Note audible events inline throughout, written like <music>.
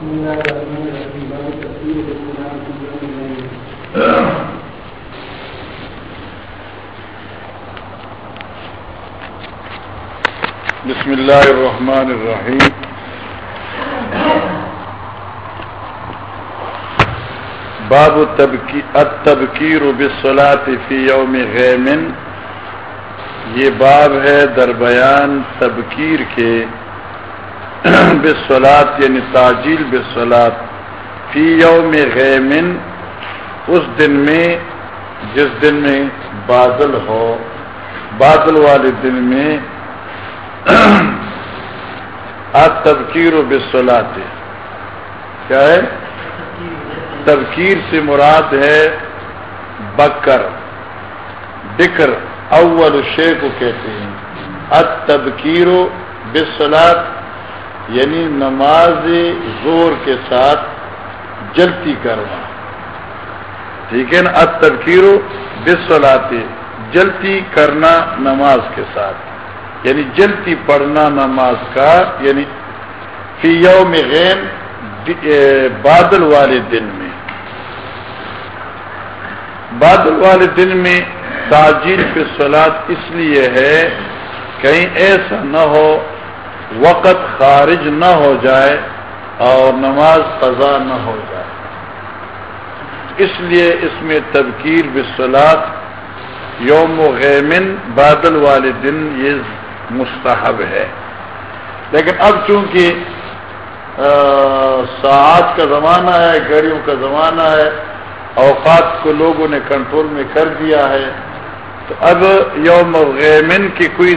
بسم الله الرحمن الرحيم. باب التبکیر بالصلاة فی یوم غیمن یہ باب ہے در بیان تبکیر کے <clears throat> بسولات یعنی تاجیل بسولات فی یوم غیمن، اس دن میں، جس دن میں بادل ہو، بادل والے دن میں تبکیر و بسولات کیا ہے؟ تبکیر سے مراد ہے بکر بکر، اول شے کو کہتے ہیں. اتبکیر و بسلات یعنی نماز زور کے ساتھ جلتی کرنا۔ ٹھیک ہے نا؟ اتبکیر و بسلات جلتی کرنا نماز کے ساتھ۔ یعنی جلتی پڑھنا نماز کا یعنی فی یوم غیم بادل والے دن میں۔ بادل والے دن میں تاجیل پہ سلاد اس لیے ہے، کہیں ایسا نہ ہو وقت خارج نہ ہو جائے اور نماز قضا نہ ہو جائے۔ اس لیے اس میں تبکیر بسلاد یوم و غیمن بادل والے دن یہ مستحب ہے۔ لیکن اب چونکہ ساعت کا زمانہ ہے گاڑیوں کا زمانہ ہے، اوقات کو لوگوں نے کنٹرول میں کر دیا ہے، تو اب یوم غیمن کی کوئی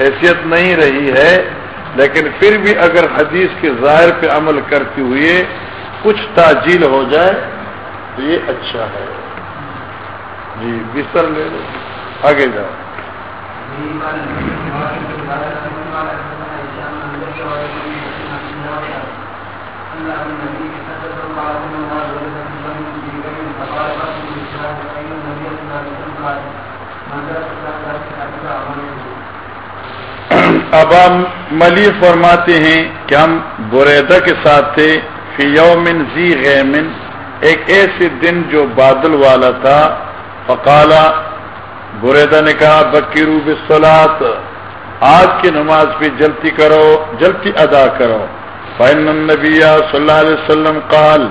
حیثیت نہیں رہی ہے، لیکن پھر بھی اگر حدیث کے ظاہر پہ عمل کرتے ہوئے کچھ تاجیل ہو جائے، تو یہ اچھا ہے۔ جی بستر لے لو۔ آگے جاؤ۔ اب ہم ملی فرماتے ہیں کہ ہم بریدا کے ساتھ تھے، فی یومن زی غیمن، ایک ایسے دن جو بادل والا تھا۔ فقالا بریدا نے کہا بکیرو بسلات آج کی نماز پہ جلتی کرو جلتی ادا کرو۔ فین نبی صلی اللہ علیہ وسلم قال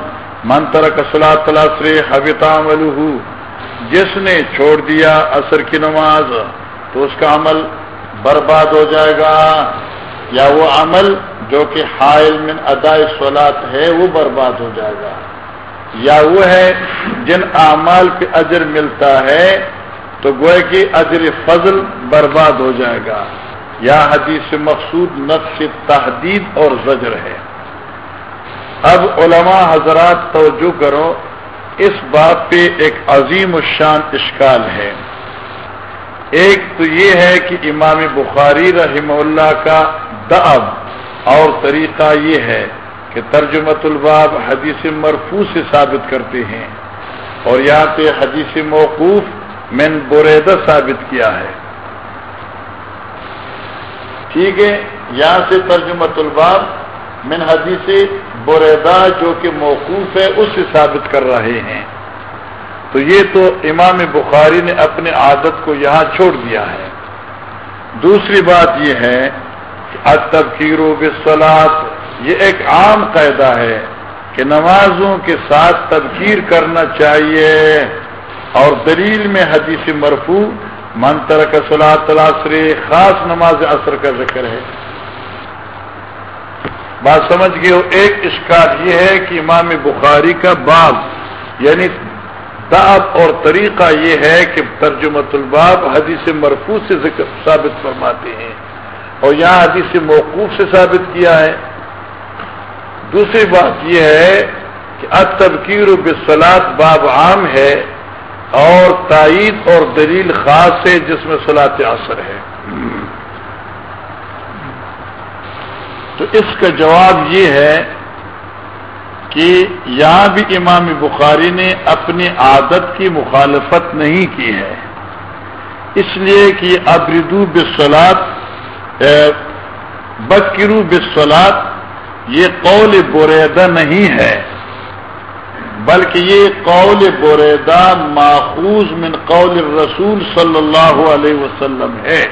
منتر کسلا تلاسر حبتا جس نے چھوڑ دیا اثر کی نماز، تو اس کا عمل برباد ہو جائے گا یا وہ عمل جو کہ حائل من ادائے سولاد ہے، وہ برباد ہو جائے گا۔ یا وہ ہے جن اعمال پہ اجر ملتا ہے تو گوئے کہ اجر فضل برباد ہو جائے گا۔ یا حدیث مقصود نقش تحدید اور زجر ہے۔ اب علماء حضرات توجہ کرو، اس بات پہ ایک عظیم الشان اشکال ہے۔ ایک تو یہ ہے کہ امام بخاری رحمہ اللہ کا دعب اور طریقہ یہ ہے کہ ترجمت الباب حدیث مرفوع سے ثابت کرتے ہیں اور یہاں پہ حدیث موقوف من بریدہ ثابت کیا ہے۔ ٹھیک ہے، یہاں سے ترجمت الباب من حدیث بریدہ جو کہ موقوف ہے، اس سے ثابت کر رہے ہیں۔ تو یہ تو امام بخاری نے اپنے عادت کو یہاں چھوڑ دیا ہے۔ دوسری بات یہ ہے کہ اتبکیر و یہ ایک عام قاعدہ ہے کہ نمازوں کے ساتھ تبکیر کرنا چاہیے۔ اور دلیل میں حدیث مرفوع منتر کا صلاح تلاثر خاص نماز اثر کا ذکر ہے۔ بات سمجھ گئے ایک اشکار یہ ہے کہ امام بخاری کا باب یعنی دعب اور طریقہ یہ ہے کہ ترجمت الباب حدیث مرفوع سے ذکر ثابت فرماتے ہیں اور یہاں حدیث موقوف سے ثابت کیا ہے۔ دوسری بات یہ ہے کہ اتبکیر و بسلات باب عام ہے اور تائید اور دلیل خاص ہے جس میں صلاح اثر ہے۔ تو اس کا جواب یہ ہے کہ یہاں بھی امام بخاری نے اپنی عادت کی مخالفت نہیں کی ہے۔ اس لیے کہ ابردو بسلاد بکرو بسلاد یہ قول بریدہ نہیں ہے۔ بلکہ یہ قول بریدہ ماخوذ من قول رسول صلی اللہ علیہ وسلم ہے۔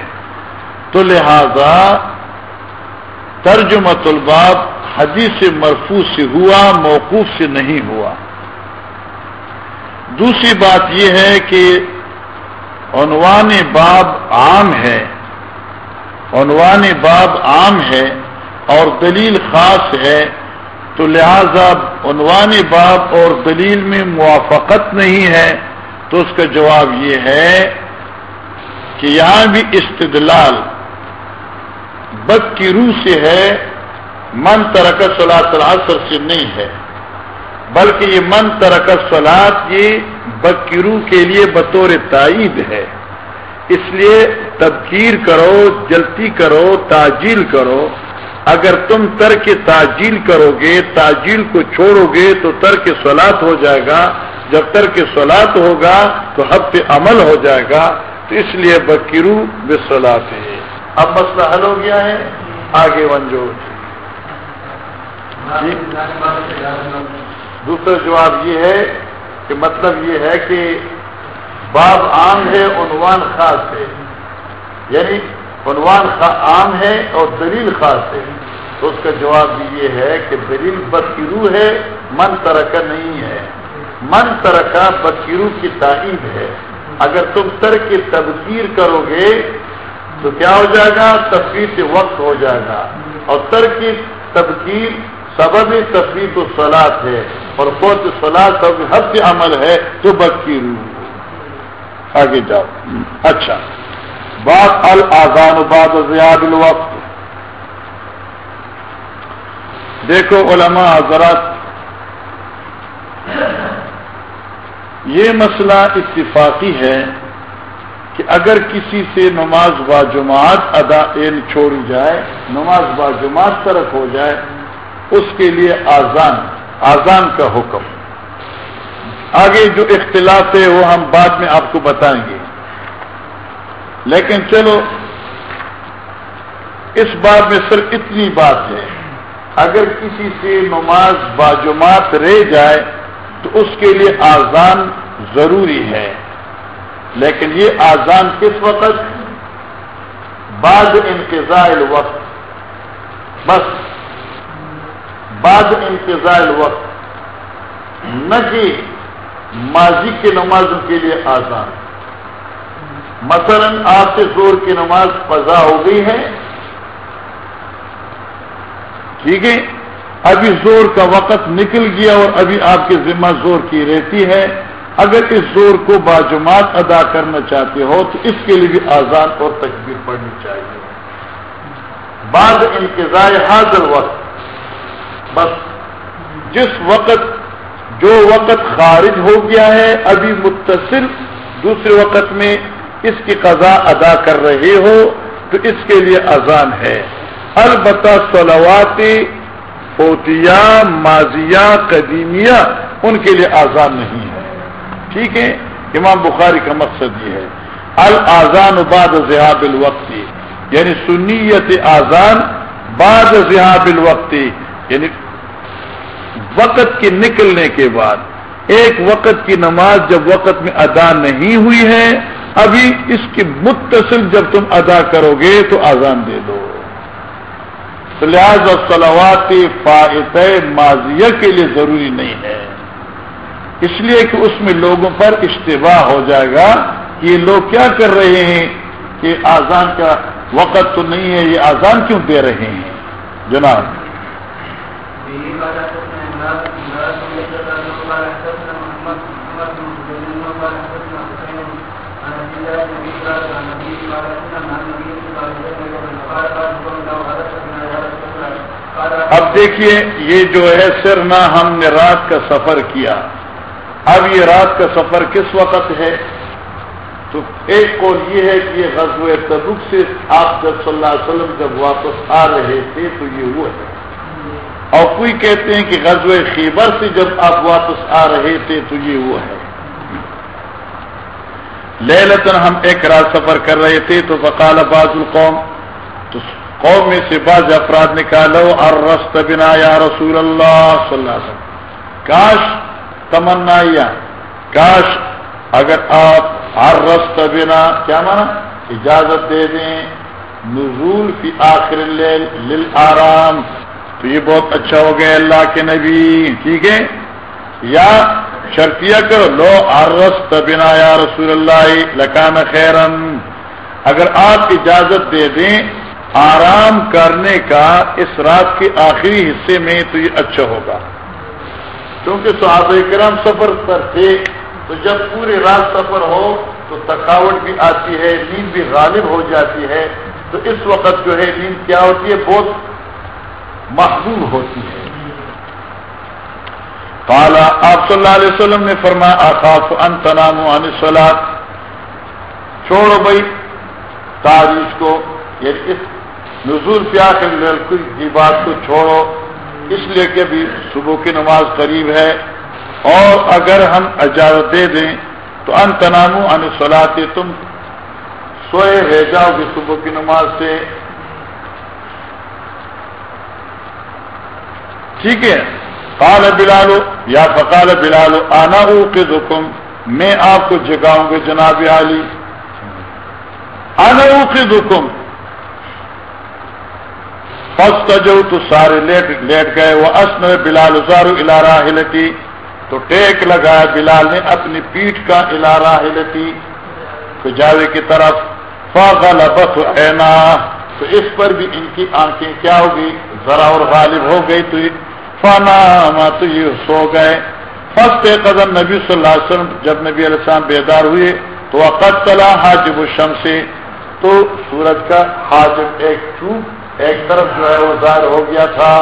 تو لہذا ترجمت الباب حدیث مرفوع سے ہوا، موقوف سے نہیں ہوا۔ دوسری بات یہ ہے کہ عنوان باب عام ہے۔ عنوان باب عام ہے اور دلیل خاص ہے، تو لہذا عنوان باب اور دلیل میں موافقت نہیں ہے۔ تو اس کا جواب یہ ہے کہ یہاں بھی استدلال بد کی روح سے ہے، من ترکت سلاد العصر سے نہیں ہے۔ بلکہ یہ من ترکت سلاد یہ بد کی روح کے لیے بطور تائید ہے۔ اس لیے تبکیر کرو، جلتی کرو، تاجیل کرو۔ اگر تم ترک تاجیل کرو گے تاجیل کو چھوڑو گے تو ترک سولاد ہو جائے گا۔ جب ترک سولاد ہوگا، تو حب پہ عمل ہو جائے گا۔ تو اس لیے بکیرو بے سولاد ہے۔ اب مسئلہ حل ہو گیا ہے، آگے ونجو جی۔ دوسرا جواب یہ ہے کہ مطلب یہ ہے کہ باب عام ہے، عنوان خاص ہے۔ یعنی عنوان عام ہے اور دلیل خاص ہے۔ تو اس کا جواب یہ ہے کہ دلیل بدکرو ہے، من ترکہ نہیں ہے۔ من ترکہ بدکرو کی تعید ہے۔ اگر تم تر کی تبکیر کرو گے تو کیا ہو جائے گا؟ تفریح سے وقت ہو جائے گا۔ اور تر کی تبکیر سبب تفریح تو سلاد ہے۔ اور فوت سلاد سب حد سے عمل ہے تو بدکیر آگے جاؤ۔ اچھا۔ بات الزان باد زیاد الوقت۔ دیکھو علماء حضرات، یہ مسئلہ اتفاقی ہے۔ کہ اگر کسی سے نماز با جماعت ادا چھوڑی جائے، نماز با جماعت طرف ہو جائے، اس کے لیے آزان آزان کا حکم۔ آگے جو اختلاف ہے، وہ ہم بعد میں آپ کو بتائیں گے۔ لیکن چلو، اس بات میں صرف اتنی بات ہے۔ اگر کسی سے نماز باجماعت رہ جائے، تو اس کے لیے آزان ضروری ہے۔ لیکن یہ آزان کس وقت؟ بعد انتظار الوقت۔ بس، بعد انتظار الوقت۔ نہ کہ ماضی کے نمازوں کے لیے آزان۔ مثلا آپ سے زور کی نماز فضا ہو گئی ہے۔ ٹھیک ہے؟ ابھی زور کا وقت نکل گیا اور ابھی آپ کے ذمہ زور کی رہتی ہے۔ اگر اس زور کو باجماعت ادا کرنا چاہتے ہو تو اس کے لیے بھی آزاد اور تکبیر پڑھنی چاہیے۔ بعد انتظار حاضر وقت، بس جس وقت جو وقت خارج ہو گیا ہے، ابھی متصل دوسرے وقت میں اس کی قضا ادا کر رہے ہو، تو اس کے لیے اذان ہے۔ البتہ سلوات فوتیا ماضیہ قدیمیہ، ان کے لیے آزان نہیں ہے۔ ٹھیک ہے؟ امام بخاری کا مقصد یہ ہے۔ الزان بعد ذہاب الوقتی یعنی سنیت آزان بعد ذہاب الوقتی یعنی وقت کے نکلنے کے بعد۔ ایک وقت کی نماز جب وقت میں ادا نہیں ہوئی ہے، ابھی اس کی متصل جب تم ادا کرو گے تو آزان دے دو۔ لحاظ سلوات فائد ماضیہ کے لیے ضروری نہیں ہے۔ اس لیے کہ اس میں لوگوں پر اشتباہ ہو جائے گا کہ یہ لوگ کیا کر رہے ہیں کہ آزان کا وقت تو نہیں ہے، یہ آزان کیوں دے رہے ہیں؟ جناب۔ اب دیکھیے، یہ جو ہے سر نہ ہم نے رات کا سفر کیا۔ اب یہ رات کا سفر کس وقت ہے؟ تو ایک قول یہ ہے کہ یہ غزو تبک سے آپ جب صلی اللہ علیہ وسلم جب واپس آ رہے تھے تو یہ وہ ہے اور کوئی کہتے ہیں کہ غزو خیبر سے جب آپ واپس آ رہے تھے تو یہ وہ ہے۔ لے ہم ایک رات سفر کر رہے تھے تو بقال باز القوم، تو قوم میں سے بعض افراد نکالو اور رست بنا یا رسول اللہ صلی اللہ علیہ وسلم۔ کاش تمنا یا کاش اگر آپ ہر رست بنا، کیا مانا؟ اجازت دے دیں۔ نزول فی آخر اللیل آرام تو یہ بہت اچھا ہو گیا اللہ کے نبی۔ ٹھیک ہے؟ یا شرطیہ کرو، لو ارس بنا یا رسول اللہ، لکان خیرن۔ اگر آپ اجازت دے دیں آرام کرنے کا اس رات کے آخری حصے میں، تو یہ اچھا ہوگا۔ کیونکہ صحابہ کرام سفر پر تھے، تو جب پورے رات سفر ہو تو تھکاوٹ بھی آتی ہے، نیند بھی غالب ہو جاتی ہے۔ تو اس وقت جو ہے نیند کیا ہوتی ہے؟ بہت محبوب ہوتی ہے۔ کالا آپ صلی اللہ علیہ وسلم نے فرمایا، آخاف ان تنام سلاد چھوڑو بھائی، تاریخ کو یعنی اس نزول پیاس کی بات کو چھوڑو۔ اس لیے کہ بھی صبح کی نماز قریب ہے اور اگر ہم اجازت دے دیں تو ان تنامو ان سلاتے تم سوئے رہ جاؤ گے صبح کی نماز سے۔ ٹھیک ہے۔ قال بلالو یا فقال بلالو آنا او کے دکم میں آپ کو جگاؤں گا جناب علی۔ آنا او کے دکم فسٹ جو تو سارے لیٹ لیٹ گئے وہ اسم بلال ازارو الارا ہلتی تو ٹیک لگایا بلال نے اپنی پیٹھ کا الارا ہلتی تو جاوے کی طرف فاغل بس اینا تو اس پر بھی ان کی آنکھیں کیا ہوگی ذرا اور غالب ہو گئی۔ تو فانا تو یہ سو گئے۔ فسٹ قدم نبی صلی اللہ علیہ وسلم، جب نبی علیہ السلام بیدار ہوئے، تو وقت چلا حاجب الشم سے تو سورج کا حاجب ایک چوپ ایک طرف جو ہے وہ ظاہر ہو گیا تھا۔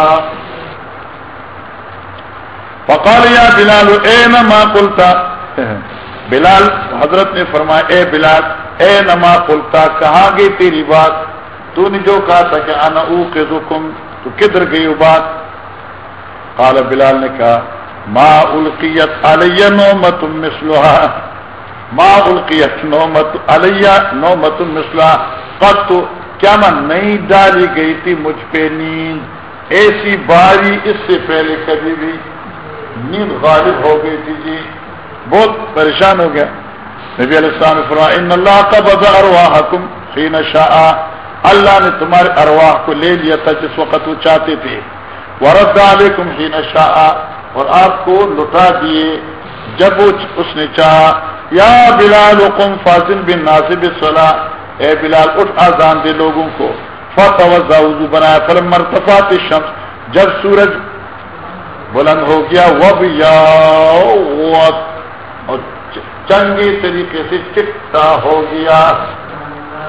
فقال یا بلال، اے نما کلتا بلال، حضرت نے فرمایا، اے بلال، اے نما کلتا کہاں گئی تیری بات؟ تو نے جو کہا تھا کہ انا او کے تو کدھر گئی وہ بات؟ قال بلال نے کہا، ما القیت علیہ نومت مسلحا ما القیت نومت علیہ نومت مسلح قط کیا میں نہیں ڈالی گئی تھی مجھ پہ نیند۔ ایسی باری اس سے پہلے کبھی بھی نیند غالب ہو گئی تھی جی۔ بہت پریشان ہو گیا۔ نبی علیہ السلام نے فرمایا، ان اللہ کا بدا ارواحکم حین شاء۔ اللہ نے تمہارے ارواح کو لے لیا تھا جس وقت وہ چاہتے تھے۔ ورد علیکم حین شاء۔ اور آپ کو لٹا دیے جب اس نے چاہا۔ یا بلال حکم فاضل بن ناصب صلاح اے بلال، اٹھ آزان دے لوگوں کو۔ فتوزا وضو بنایا، فلم مرتفات شمس جب سورج بلند ہو گیا وہ بھی اور چنگی طریقے سے چٹا ہو گیا۔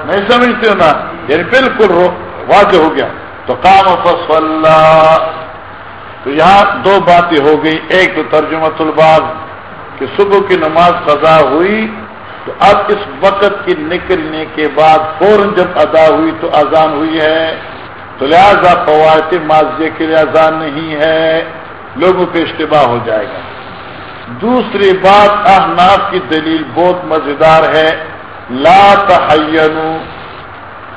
نہیں سمجھتے ہو نا؟ یعنی بالکل واضح ہو گیا۔ تو کام فصل تو یہاں دو باتیں ہو گئی ایک تو ترجمہ الباز کہ صبح کی نماز قضا ہوئی تو اب اس وقت کی نکلنے کے بعد فوراً جب ادا ہوئی تو اذان ہوئی ہے۔ تو لہذا فوائد ماضی کے لیے اذان نہیں ہے۔ لوگوں پہ اشتباہ ہو جائے گا۔ دوسری بات، احناف کی دلیل بہت مزیدار ہے۔ لا تحینو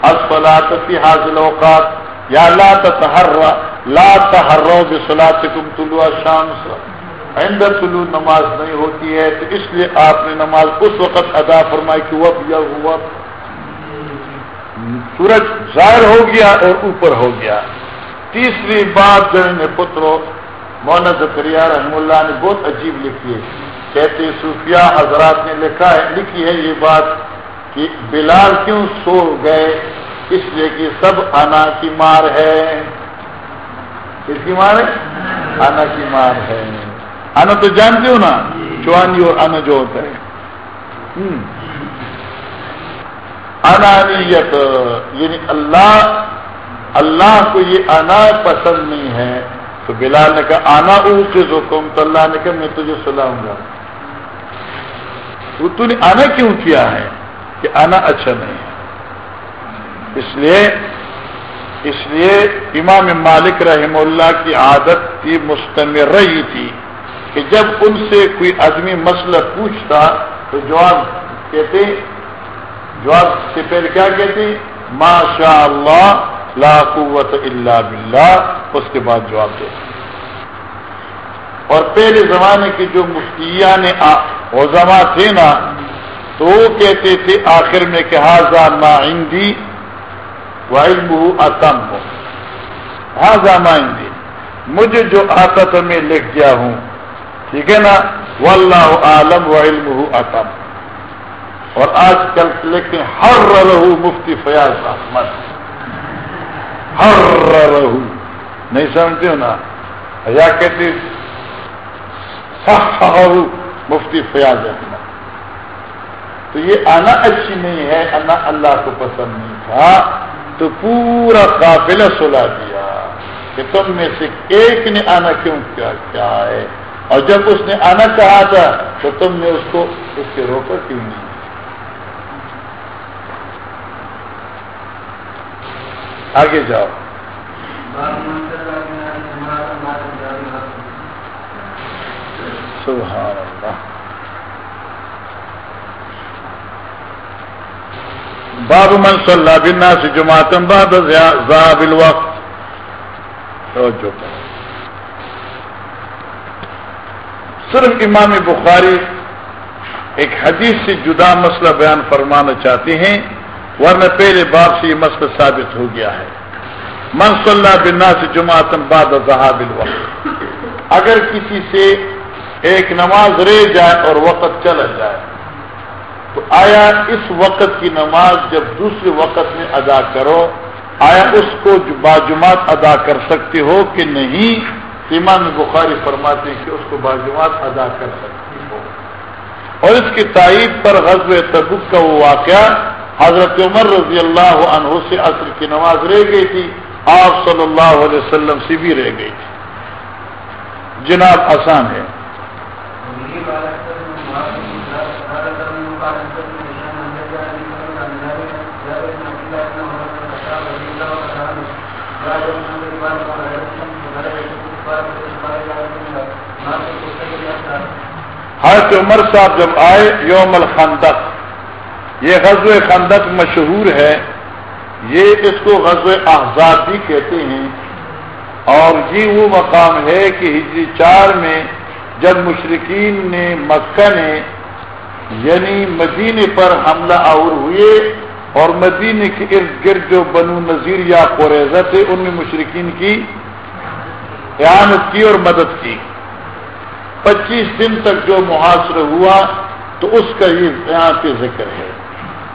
اسفلات فی حاضل اوقات یا لا تہر لا تحرو بصلاتکم طلوع الشمس۔ عند طلوع نماز نہیں ہوتی ہے، تو اس لیے آپ نے نماز اس وقت ادا فرمائی کہ وقت یا وقت سورج ظاہر ہو گیا اور اوپر ہو گیا۔ تیسری بات جو نے پترو، مولانا زکریہ رحم اللہ نے بہت عجیب لکھی ہے۔ کہتے صوفیہ حضرات نے لکھا ہے، لکھی ہے یہ بات کہ بلال کیوں سو گئے؟ اس لیے کہ سب انا کی مار ہے کس کی مار ہے انا کی مار ہے انا تو جانتے ہو نا چوانی اور انا جو ہوتا ہے انانیت یعنی اللہ اللہ کو یہ انا پسند نہیں ہے تو بلال نے کہا آنا اس حکم تو اللہ نے کہا میں تجھے سلاؤں گا تو نے آنا کیوں کیا ہے کہ آنا اچھا نہیں ہے اس لیے اس لیے امام مالک رحم اللہ کی عادت تھی مستمر رہی تھی کہ جب ان سے کوئی آدمی مسئلہ پوچھتا تو جواب کہتے جواب سے پہلے کیا کہتے ماشاء اللہ لا قوت الا باللہ۔ اس کے بعد جواب دے۔ اور پہلے زمانے کے جو مفتیہ نے اوزما تھے نا، تو وہ کہتے تھے آخر میں کہ ہاضا ما عندی وائل اتم ہو۔ ہاضا ما عندی۔ مجھے جو آتا تھا میں لکھ گیا ہوں۔ ٹھیک ہے نا؟ واللہ عالم و علم اتم اور آج کل لیکن ہر رہو مفتی فیاض احمد۔ ہر رہو۔ نہیں سمجھتے ہو نا؟ یا کہتے مفتی فیاض احمد۔ تو یہ آنا اچھی نہیں ہے، آنا اللہ کو پسند نہیں تھا۔ تو پورا قافلہ سلا دیا کہ تم میں سے ایک نے آنا کیوں کیا؟ کیا ہے؟ اور جب اس نے آنا چاہا تھا تو تم نے اس کو اس کے روکا کیوں نہیں آگے جاؤ۔ سبحان اللہ۔ باب من صلی اللہ بنا سے جماعتم بعد ذاب الوقت توجہ۔ صرف امام بخاری ایک حدیث سے جدا مسئلہ بیان فرمانا چاہتے ہیں، ورنہ پہلے باب سے یہ مسئلہ ثابت ہو گیا ہے۔ من صلی اللہ بنا سے جماعتم بعد ذہاب الوقت اگر کسی سے ایک نماز رہ جائے اور وقت چلا جائے، تو آیا اس وقت کی نماز جب دوسرے وقت میں ادا کرو، آیا اس کو باجماعت ادا کر سکتے ہو کہ نہیں؟ امام بخاری فرماتے ہیں کہ اس کو باجماعت ادا کر سکتی ہو۔ اور اس کی تائید پر غزب تبک کا وہ واقعہ حضرت عمر رضی اللہ عنہ سے عصر کی نماز رہ گئی تھی، آپ صلی اللہ علیہ وسلم سے بھی رہ گئی تھی۔ جناب، آسان ہے۔ حضرت عمر صاحب جب آئے، یوم الخندق، یہ غزو خندق مشہور ہے۔ یہ اس کو غزو احزاب بھی کہتے ہیں۔ اور یہ وہ مقام ہے کہ ہجری چار میں جب مشرقین نے مکہ نے یعنی مدینے پر حملہ آور ہوئے، اور مدینے کے ارد گرد جو بنو نذیر یا قریضہ تھے، ان میں مشرقین کی قیامت کی اور مدد کی۔ پچیس دن تک جو محاصر ہوا، تو اس کا یہ یہاں پہ ذکر ہے۔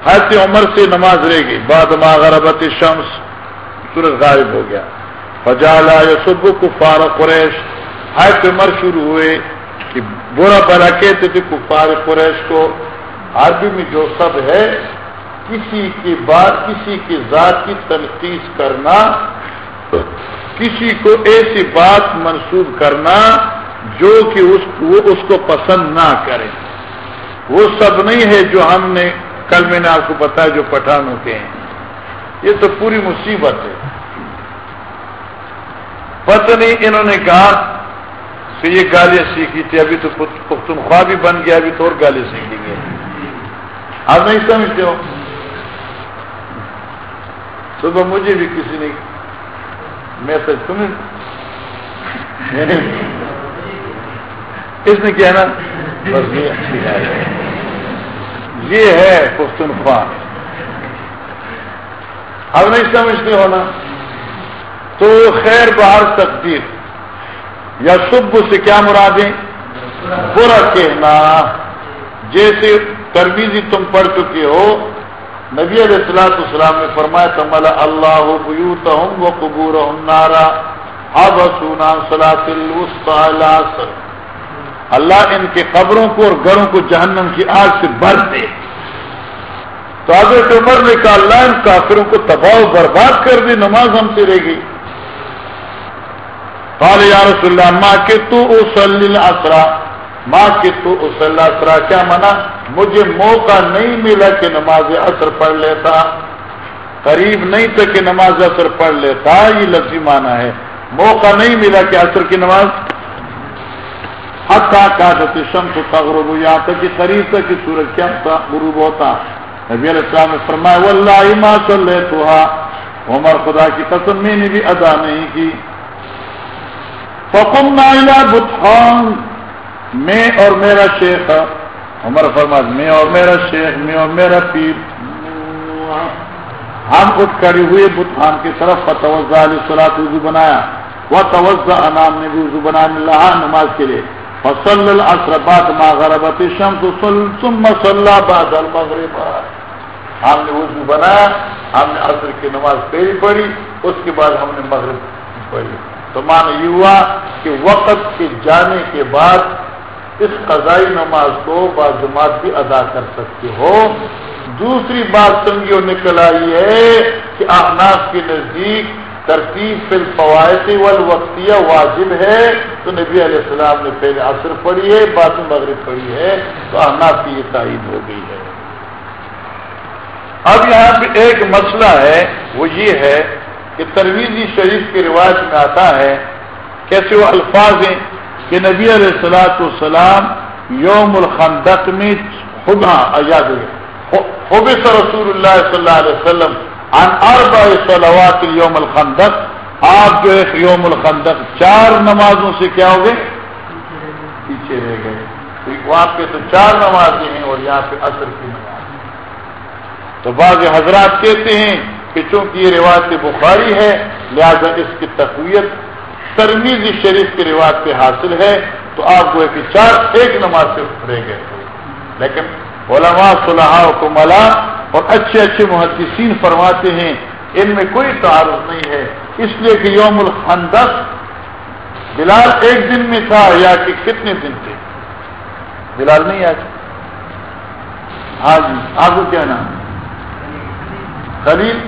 حضرت عمر سے نماز رہ گئی۔ بعد غربت شمس سورج غائب ہو گیا۔ فجالا یسب کفار قریش۔ حضرت عمر شروع ہوئے کہ برا بلا کہتے تھے کفار قریش کو۔ عربی میں جو سب ہے، کسی کی بات کسی کی ذات کی تنقید کرنا، کسی کو ایسی بات منسوخ کرنا جو کہ اس وہ اس کو پسند نہ کرے۔ وہ سب نہیں ہے جو ہم نے کل میں نے آپ کو بتایا جو پٹھان ہوتے ہیں۔ یہ تو پوری مصیبت ہے۔ پتہ نہیں انہوں نے کہا کہ یہ گالیاں سیکھی تھی، ابھی تو پختونخوا بھی بن گیا، ابھی تو اور گالی سیکھی گئی۔ آپ نہیں سمجھتے ہو؟ صبح مجھے بھی کسی نے میسج تمہیں اس نے کیا نا؟ بس یہ اچھی ہے۔ یہ ہے پختونخوا۔ اب نہیں سمجھتے ہو نا؟ تو خیر بہار تقدیر۔ یا صبح سے کیا مرادیں؟ برا کہنا جیسے ترمیزی تم پڑھ چکے ہو نبی علیہ السلاط اسلام نے فرمایا تمل اللہ بیوت ہوں وہ قبور ہوں نارا اب سونا سلاطل اللہ ان کے قبروں کو اور گھروں کو جہنم کی آگ سے بھر دے۔ تو حضرت عمر نے کہا، اللہ ان کافروں کو تباہ و برباد کر دی نماز ہم سے رہ گئی قال، یا رسول اللہ ماں کے تو اسل اسرا ماں کے تو اسل اسرا کیا منا؟ مجھے موقع نہیں ملا کہ نماز اثر پڑھ لیتا۔ قریب نہیں تھا کہ نماز اثر پڑھ لیتا، یہ لفظی مانا ہے۔ موقع نہیں ملا کہ اثر کی نماز حقا کا شمس کا غروب یہاں تک کہ قریب تک کہ سورج کیا غروب ہوتا. نبی علیہ السلام نے فرمایا، واللہ ما صلی عمر خدا کی قسم میں نے بھی ادا نہیں کی. فکم نائلہ بتخان میں اور میرا شیخ عمر فرماد میں اور میرا شیخ، میں اور میرا پیر. ہم اٹھ کھڑے ہوئے بتخان کی طرف فتوزہ علیہ سلاط وضو بنایا. وہ توجہ انعام نے بھی وضو بنانے لہا نماز کے لیے۔ فصل العصر بعد ما غربت الشمس ثم صلى بعد المغرب. ہم نے وضو بنایا ہم نے عصر کی نماز پہلی پڑھی، اس کے بعد ہم نے مغرب پڑھی۔ تو مان یہ ہوا کہ وقت کے جانے کے بعد اس قضائی نماز کو بازمات بھی ادا کر سکتے ہو۔ دوسری بات سنگیوں نکل آئی ہے کہ احناف کے نزدیک ترتیب فی الفوائد والوقتیہ واجب ہے۔ تو نبی علیہ السلام نے پہلے عصر پڑھی ہے، بعد میں مغرب پڑھی ہے۔ تو احناف کی یہ تائید ہو گئی ہے۔ اب یہاں پہ ایک مسئلہ ہے، وہ یہ ہے کہ ترویزی شریف کے رواج میں آتا ہے، کیسے وہ الفاظ ہیں کہ نبی علیہ السلاۃ والسلام یوم الخندق میں خدا آزاد حبص رسول اللہ صلی اللہ علیہ وسلم۔ ان اربع صلوات یوم الخندق. آپ جو ایک یوم الخندق چار نمازوں سے کیا ہو گئے پیچھے رہ گئے. وہاں پہ تو چار نمازیں ہیں اور یہاں پہ اثر کی نماز تو بعض حضرات کہتے ہیں کہ چونکہ یہ رواج بخاری ہے، لہذا اس کی تقویت ترمیزی شریف کے رواج پہ حاصل ہے، تو آپ کو ایک چار ایک نماز سے رہ گئے. لیکن علماء صلاح کو ملا اور اچھے اچھے محدثین فرماتے ہیں، ان میں کوئی تعارف نہیں ہے۔ اس لیے کہ یوم الخندق بلال ایک دن میں تھا یا کہ کتنے دن تھے؟ بلال نہیں آج ہاں جی آپ کو کیا نام؟ خلیل۔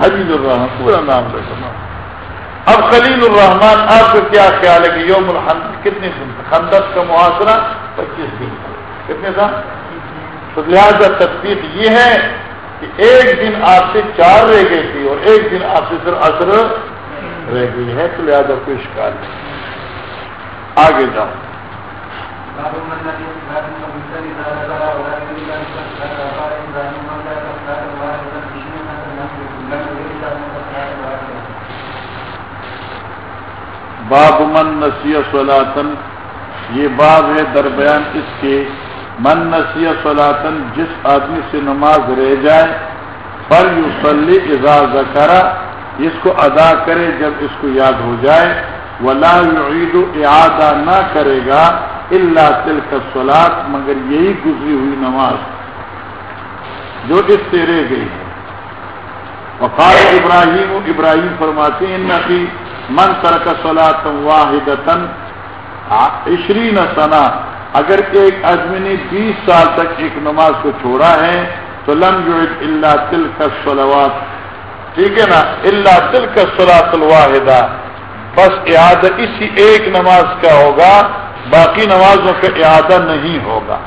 حجیز الرحمان پورا نام رکھنا اب خلیل الرحمان آپ کو کیا خیال ہے کہ یوم الخند کتنے دن خندق کا محاصرہ پچیس دن کتنے تھا تو لہٰذا تصدیق یہ ہے کہ ایک دن آپ سے چار رہ گئی تھی اور ایک دن آپ سے صرف اثر رہ گئی ہے، تو لہٰذا کوئی شکار نہیں۔ آگے جاؤ۔ باب من نسی سلاتن یہ باب ہے درمیان اس کے من نسی سلاطن جس آدمی سے نماز رہ جائے پر یو سلی اعزاز کرا اس کو ادا کرے جب اس کو یاد ہو جائے، ولا عید و اعادہ نہ کرے گا اللہ تل کا مگر یہی گزری ہوئی نماز جو اس سے رہ گئی ہے۔ وقال ابراہیم ابراہیم فرماتے ہیں نبی من تر کا واحد عشری نہ اگر ایک آدمی نے بیس سال تک ایک نماز کو چھوڑا ہے، تو لم جو اللہ تل کا سلوات ٹھیک ہے نا؟ اللہ تل کا سلاط الواحدہ۔ بس اعادہ اسی ایک نماز کا ہوگا، باقی نمازوں کا اعادہ نہیں ہوگا۔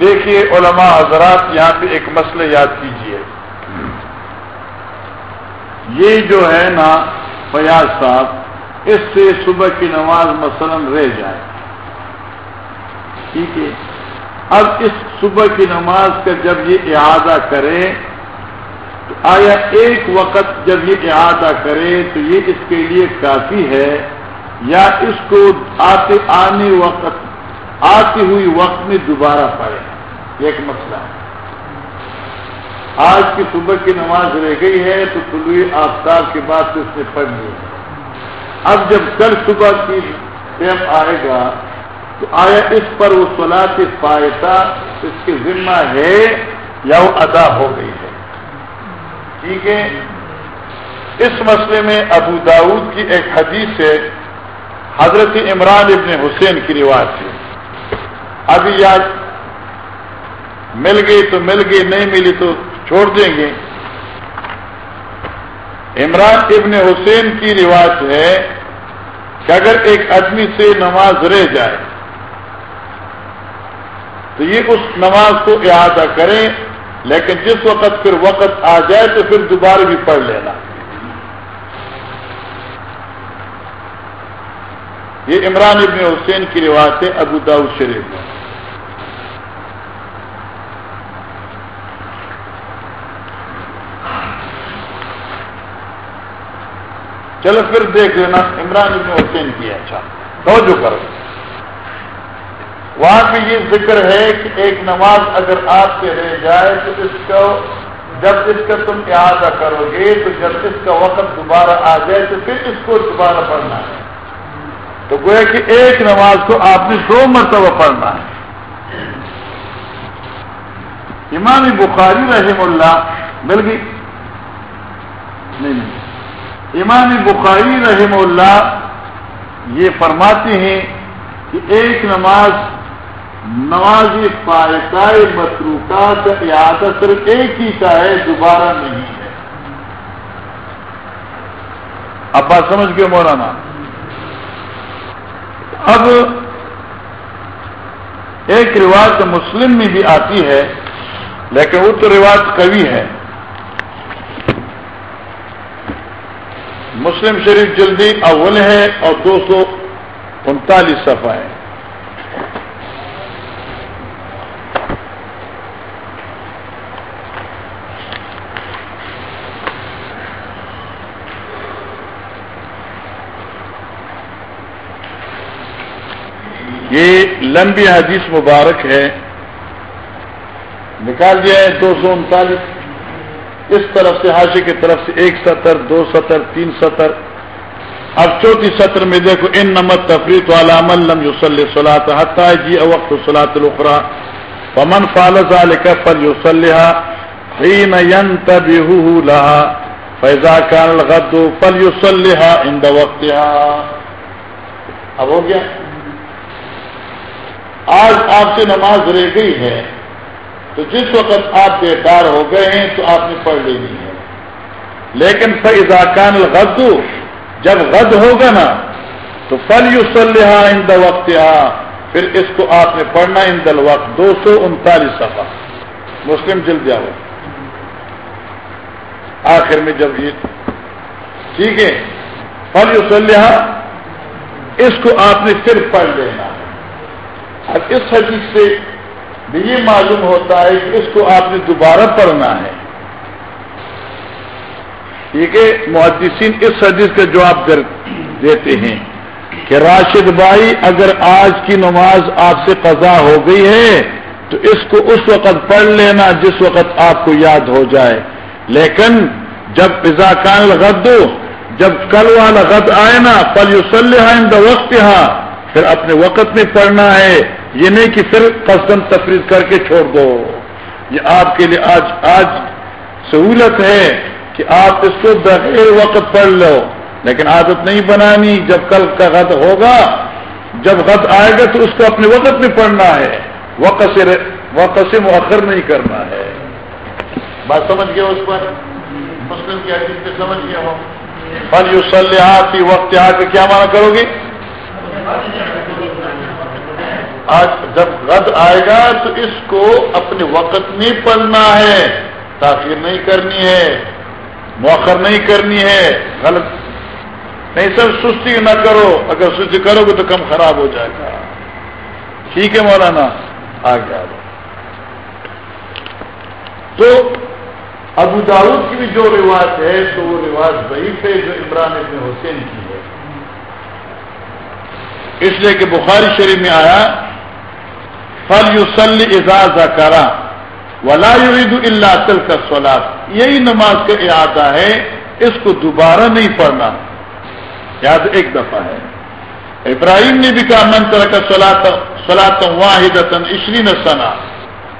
دیکھیے علماء حضرات یہاں پہ ایک مسئلہ یاد کیجیے۔ یہ جو ہے نا، فیاض صاحب اس سے صبح کی نماز مثلا رہ جائے۔ ٹھیک ہے۔ اب اس صبح کی نماز کا جب یہ اعادہ کرے، تو آیا ایک وقت جب یہ اعادہ کرے، تو یہ اس کے لیے کافی ہے۔ یا اس کو آتے آنے وقت، آتی ہوئی وقت میں دوبارہ پڑھے۔ یہ ایک مسئلہ ہے۔ آج کی صبح کی نماز رہ گئی ہے، تو طلوع آفتاب کے بعد اس نے پڑھ لی اب جب کل صبح کی ٹائم آئے گا، تو آیا اس پر وہ سلا کی فائدہ اس کی ذمہ ہے یا وہ ادا ہو گئی ہے؟ ٹھیک ہے؟ اس مسئلے میں ابو داود کی ایک حدیث ہے، حضرت عمران ابن حسین کی رواج سے ابھی یاد مل گئی تو مل گئی، نہیں ملی تو چھوڑ دیں گے۔ عمران ابن حسین کی رواج ہے کہ اگر ایک آدمی سے نماز رہ جائے، تو یہ اس نماز کو اعادہ کریں لیکن جس وقت پھر وقت آ جائے تو پھر دوبارہ بھی پڑھ لینا۔ یہ عمران ابن حسین کی رواج ہے، ابو داؤد شریف میں۔ چلو پھر دیکھ لینا، عمران ابن حسین کی اچھا۔ توجہ کرو۔ وہاں پہ یہ ذکر ہے کہ ایک نماز اگر آپ کے رہ جائے تو اس کو، جب اس کا تم احاطہ کرو گے، تو جب اس کا وقت دوبارہ آ جائے تو پھر اس کو دوبارہ پڑھنا ہے۔ تو گویا کہ ایک نماز کو آپ نے دو مرتبہ پڑھنا ہے۔ امام بخاری رحم اللہ مل گئی نہیں نہیں۔ امام بخاری رحم اللہ یہ فرماتے ہیں کہ ایک نماز نماز فائقۂ متروکہ کا احاطہ صرف ایک ہی کا ہے، دوبارہ نہیں ہے۔ اب بات سمجھ کے مولانا؟ اب ایک رواج مسلم میں بھی آتی ہے، لیکن وہ تو رواج کبھی ہے۔ مسلم شریف جلدی اول ہے اور دو سو انتالیس صفحہ ہے۔ یہ لمبی حدیث مبارک ہے۔ نکال دیا ہے دو سو انتالیس۔ اس طرف سے حاشی کی طرف سے ایک سطر، دو سطر، تین سطر۔ اب چوتھی سطر میں دیکھو ان نمت تفریح علام لم یوسل سلاط حتہ جی اوقت سلاط الخرا پمن فالز کا فل یوسلحا حین لہا۔ فیضا کان الغد فل یوسلحا ان وقت اب ہو گیا۔ آج آپ سے نماز رہ گئی ہے۔ تو جس وقت آپ بیدار ہو گئے ہیں تو آپ نے پڑھ لینی ہے۔ لیکن فضاکان الغد، جب غد ہوگا نا، تو فل یو ان دا وقت پھر اس کو آپ نے پڑھنا ان دل وقت دو سو انتالیس صفحہ۔ مسلم جل جاؤ۔ آخر میں جب یہ، ٹھیک ہے۔ فل یو اس کو آپ نے پھر پڑھ لینا۔ اب اس حدیث سے یہ معلوم ہوتا ہے کہ اس کو آپ نے دوبارہ پڑھنا ہے۔ ٹھیک ہے محدثین اس حدیث کا جواب دیتے ہیں کہ راشد بھائی اگر آج کی نماز آپ سے قضا ہو گئی ہے تو اس کو اس وقت پڑھ لینا جس وقت آپ کو یاد ہو جائے۔ لیکن جب پزا کان غد جب کل والا غد آئے نا پل یوسل دا وقت یہاں پھر اپنے وقت میں پڑھنا ہے۔ یہ نہیں کہ پھر قصدن تفریح کر کے چھوڑ دو۔ یہ آپ کے لیے آج آج سہولت ہے کہ آپ اس کو بغیر وقت پڑھ لو۔ لیکن عادت نہیں بنانی۔ جب کل کا غد ہوگا جب غد آئے گا تو اس کو اپنے وقت میں پڑھنا ہے۔ وقت سے وقت سے مؤخر نہیں کرنا ہے۔ بات سمجھ گیا اس پر؟ مسلم کی حدیث پہ سمجھ گیا ہوں۔ یو سلیہ وقت آ کے کیا مانا کرو گے آج جب رد آئے گا تو اس کو اپنے وقت میں پڑھنا ہے۔ تاخیر نہیں کرنی ہے۔ موخر نہیں کرنی ہے۔ غلط۔ نہیں سر، سستی نہ کرو۔ اگر سستی کرو گے تو کم خراب ہو جائے گا۔ ٹھیک ہے مولانا۔ آ گیا تو ابو داود کی بھی جو رواج ہے، تو وہ رواج وہی پہ جو عمران ابن حسین کی ہے۔ اس لیے کہ بخاری شریف میں آیا فل یو اعزاز کرا ولا اللہ تل کا سولاد یہی نماز کا اعادہ ہے، اس کو دوبارہ نہیں پڑھنا۔ یاد ایک دفعہ ہے۔ ابراہیم نے بھی کہا، من طرح کا سلاط واحد اشری نہ سنا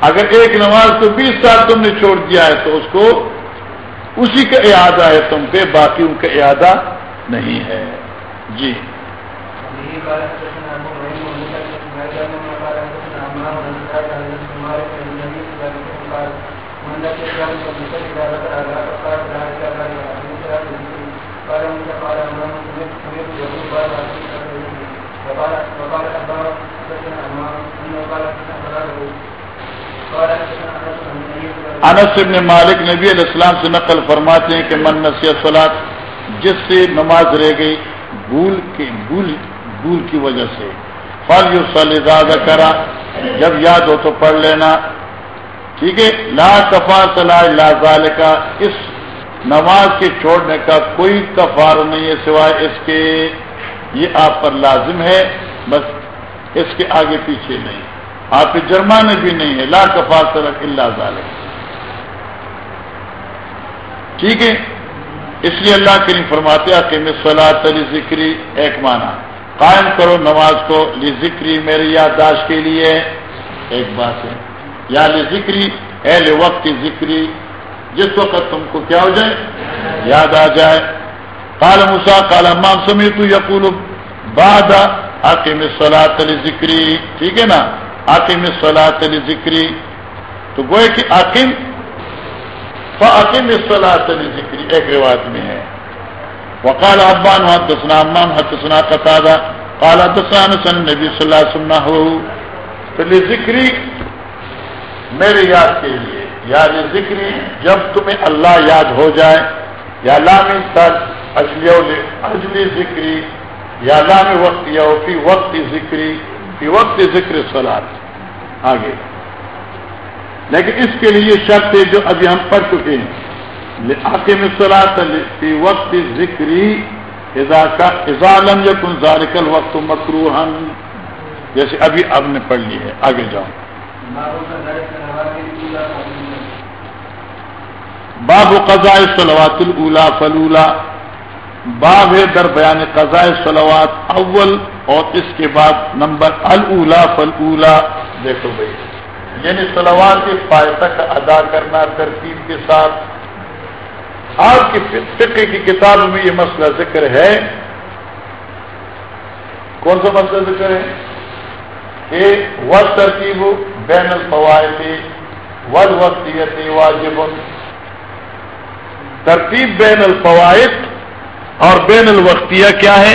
اگر ایک نماز کو بیس سال تم نے چھوڑ دیا ہے، تو اس کو اسی کا اعادہ ہے تم پہ، باقی ان کا اعادہ نہیں ہے۔ جی۔ انس ابن مالک نبی علیہ السلام سے نقل فرماتے ہیں کہ من نصیحت سلاد جس سے نماز رہ گئی بھول کی بھول بھول کی وجہ سے۔ فل یو زیادہ کرا جب یاد ہو تو پڑھ لینا۔ ٹھیک ہے؟ لا کفا صلاح لا کا اس نماز کے چھوڑنے کا کوئی کفار نہیں ہے سوائے اس کے۔ یہ آپ پر لازم ہے، بس اس کے آگے پیچھے نہیں۔ آپ کے جرمانے بھی نہیں ہے۔ لا کفار سرک اللہ ظالم ٹھیک ہے؟ اس لیے اللہ کے لیے فرماتے کہ میں صلاح علی ذکری ایک مانا قائم کرو نماز کو لی ذکری میری یادداشت کے لیے۔ ایک بات ہے۔ یا ذکری اہل وقت کی ذکری، جس وقت تم کو کیا ہو جائے؟ یاد آ جائے۔ کال مسا کالا مان سمی تو یقول باد آکے میں سلا تلی ذکری ٹھیک ہے نا؟ آکے میں سلا تلی ذکری تو گوئے کہ آکم فاقم سلا تلی ذکری ایک روایت میں ہے۔ وقال ابان حد دسنا امان حد سنا قطع کالا دسان سن نبی صلی اللہ علیہ وسلم ہو تو ذکری میرے یاد کے لیے، یاد ذکری جب تمہیں اللہ یاد ہو جائے، یا لامی تر اجلی ذکری، یا لامی وقت یا فی وقت ذکری، فی وقت ذکر سلاد آگے۔ لیکن اس کے لیے شرط ہے جو ابھی ہم پڑھ چکے ہیں۔ آکے میں سلاد فی وقت ذکری ازالم یقن ذالکل وقت مکرو جیسے ابھی اب نے پڑھ لی ہے۔ آگے جاؤ باب قضاء سلوات الا فلولا. باب ہے در بیان قضاء سلوات اول اور اس کے بعد نمبر الا فلولا. دیکھو بھائی. یعنی سلوات کے فائدہ کا ادا کرنا، ترتیب کے ساتھ. آپ کی فکر کی کتاب میں یہ مسئلہ ذکر ہے. کون سا مسئلہ ذکر ہے؟ کہ وہ ترتیب بین الفوائد ود واجب. ترتیب بین الفوائد اور بین الوقتیہ کیا ہے؟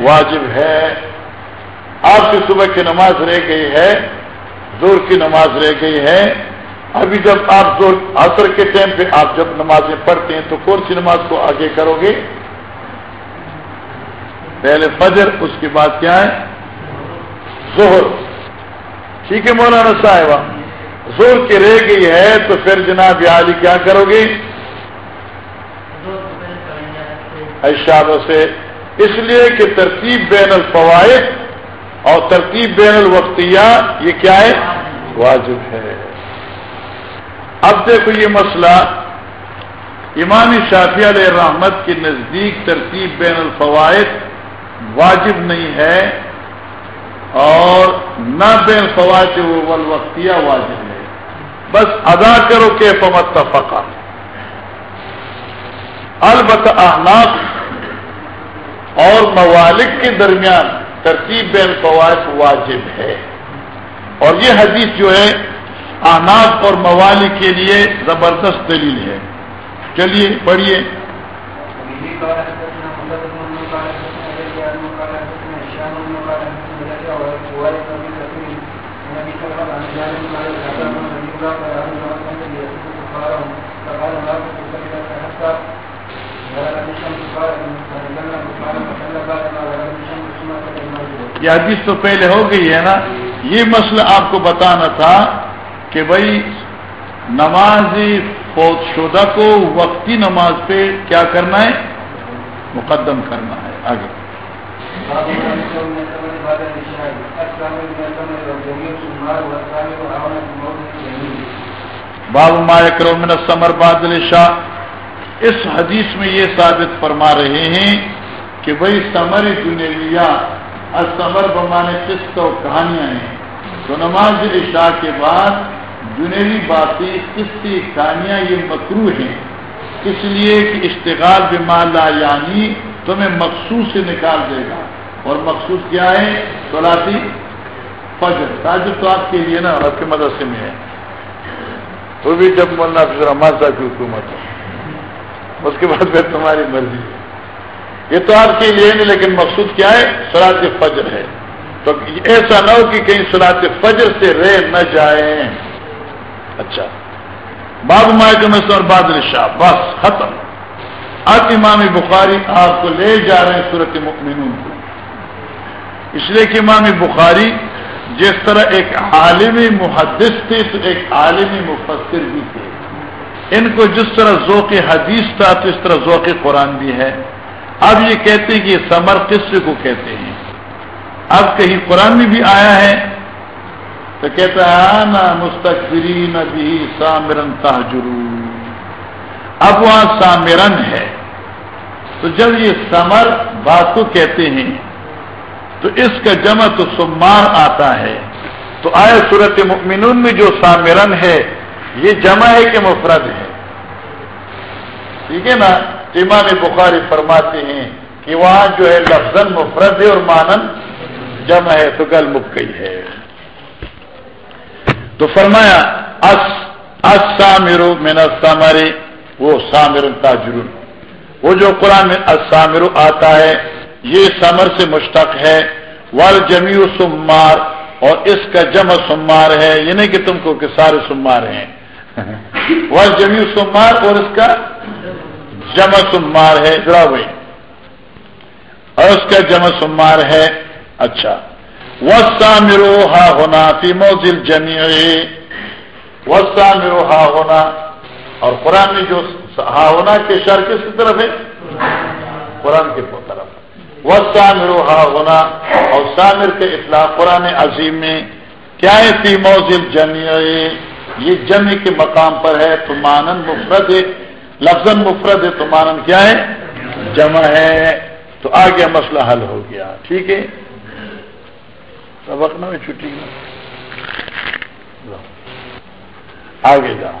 واجب ہے. آپ کی صبح کی نماز رہ گئی ہے زور کی نماز رہ گئی ہے. ابھی جب آپ زور عصر کے ٹائم پہ آپ جب نمازیں پڑھتے ہیں تو کون سی نماز کو آگے کرو گے؟ پہلے فجر، اس کے بعد کیا ہے؟ زہر ٹھیک ہے مولانا صاحبہ؟ زور کی رہ گئی ہے تو پھر جناب عالی کیا کرو گے اشاروں سے۔ اس لیے کہ ترتیب بین الفوائد اور ترتیب بین الوقتیہ یہ کیا ہے؟ واجب ہے۔ اب دیکھو یہ مسئلہ۔ امام شافی علیہ رحمت کے نزدیک ترتیب بین الفوائد واجب نہیں ہے۔ اور نہ بین فوائد وقتیہ واجب ہے۔ بس ادا کرو کہ پمت کا البتہ احناف اور موالک کے درمیان ترتیب بین فوائد واجب ہے۔ اور یہ حدیث جو ہے، احناف اور موالک کے لیے زبردست دلیل ہے۔ چلیے، پڑھیے۔ یہ حدیث تو پہلے ہو گئی ہے نا؟ یہ مسئلہ آپ کو بتانا تھا کہ بھائی نمازی فوت شدہ کو وقتی نماز پہ کیا کرنا ہے؟ مقدم کرنا ہے. آگے. باب مایا کرو من سمر بادل شاہ اس حدیث میں یہ ثابت فرما رہے ہیں کہ بھائی سمر دنیا سمر بمانے قسط اور کہانیاں ہیں۔ تو نماز عشاء کے بعد جنیری باتیں قسطی کہانیاں یہ مکرو ہیں۔ اس لیے کہ اشتغال بمال لا یعنی تمہیں مخصوص سے نکال دے گا۔ اور مخصوص کیا ہے؟ سلاتی فجر۔ تاجر تو آپ کے لیے نا، آپ کے مدرسے میں ہے۔ تو بھی جب مولانا رحمان صاحب کی حکومت ہے۔ اس کے بعد پھر تمہاری مرضی ہے۔ یہ تو آپ کے لیے نہیں، لیکن مقصود کیا ہے؟ سرات فجر ہے۔ تو ایسا نہ ہو کہ کہیں سرات فجر سے رہ نہ جائیں۔ اچھا۔ باب مائک میں سر بادل شاہ بس، ختم۔ اب امام بخاری آپ کو لے جا رہے ہیں صورت مؤمنون کو۔ اس لیے کہ امام بخاری جس طرح ایک عالمی محدث تھے تو ایک عالمی مفسر بھی تھے۔ ان کو جس طرح ذوق حدیث تھا، تو اس طرح ذوق قرآن بھی ہے۔ اب یہ کہتے ہیں کہ یہ سمر کس کو کہتے ہیں۔ اب کہیں قرآن میں بھی آیا ہے، تو کہتا ہے، آنا مستقرین بھی سامرن تاجرو اب وہاں سامرن ہے۔ تو جب یہ سمر بات کو کہتے ہیں تو اس کا جمع تو سمار آتا ہے۔ تو آئے صورت مؤمنون میں جو سامرن ہے، یہ جمع ہے کہ مفرد ہے؟ ٹھیک ہے نا؟ امام بخاری فرماتے ہیں کہ وہاں جو ہے لفظ مفرد ہے اور مانن جمع ہے، تو گل مک گئی ہے۔ تو فرمایا، اس سامرو میں سامرے وہ سامر تاجر وہ جو قرآن میں اسامر آتا ہے یہ سمر سے مشتق ہے ول جمی سمار، اور اس کا جمع سمار ہے یہ نہیں کہ تم کو کہ سارے سمار ہیں۔ <laughs> ول جمی سمار اور اس کا جمع سمار ہے، جڑا ہوئے۔ اور اس کا جمع سمار ہے اچھا۔ وسا مرو ہا ہونا تیمو دل جمی وسا مروہا ہونا، اور قرآن میں جو ہا ہونا کے شر کس کی طرف ہے؟ قرآن کے طرف۔ وہ ہونا اور سامر کے اطلاع قرآن عظیم میں کیا ہے؟ فی موزل جمی یہ جمی کے مقام پر ہے، تو مانن مفرد ہے۔ لفظ مفرد ہے، تو مانن کیا ہے؟ جمع ہے۔ تو آگے مسئلہ حل ہو گیا۔ ٹھیک ہے؟ سبق میں چھٹی۔ آگے جاؤ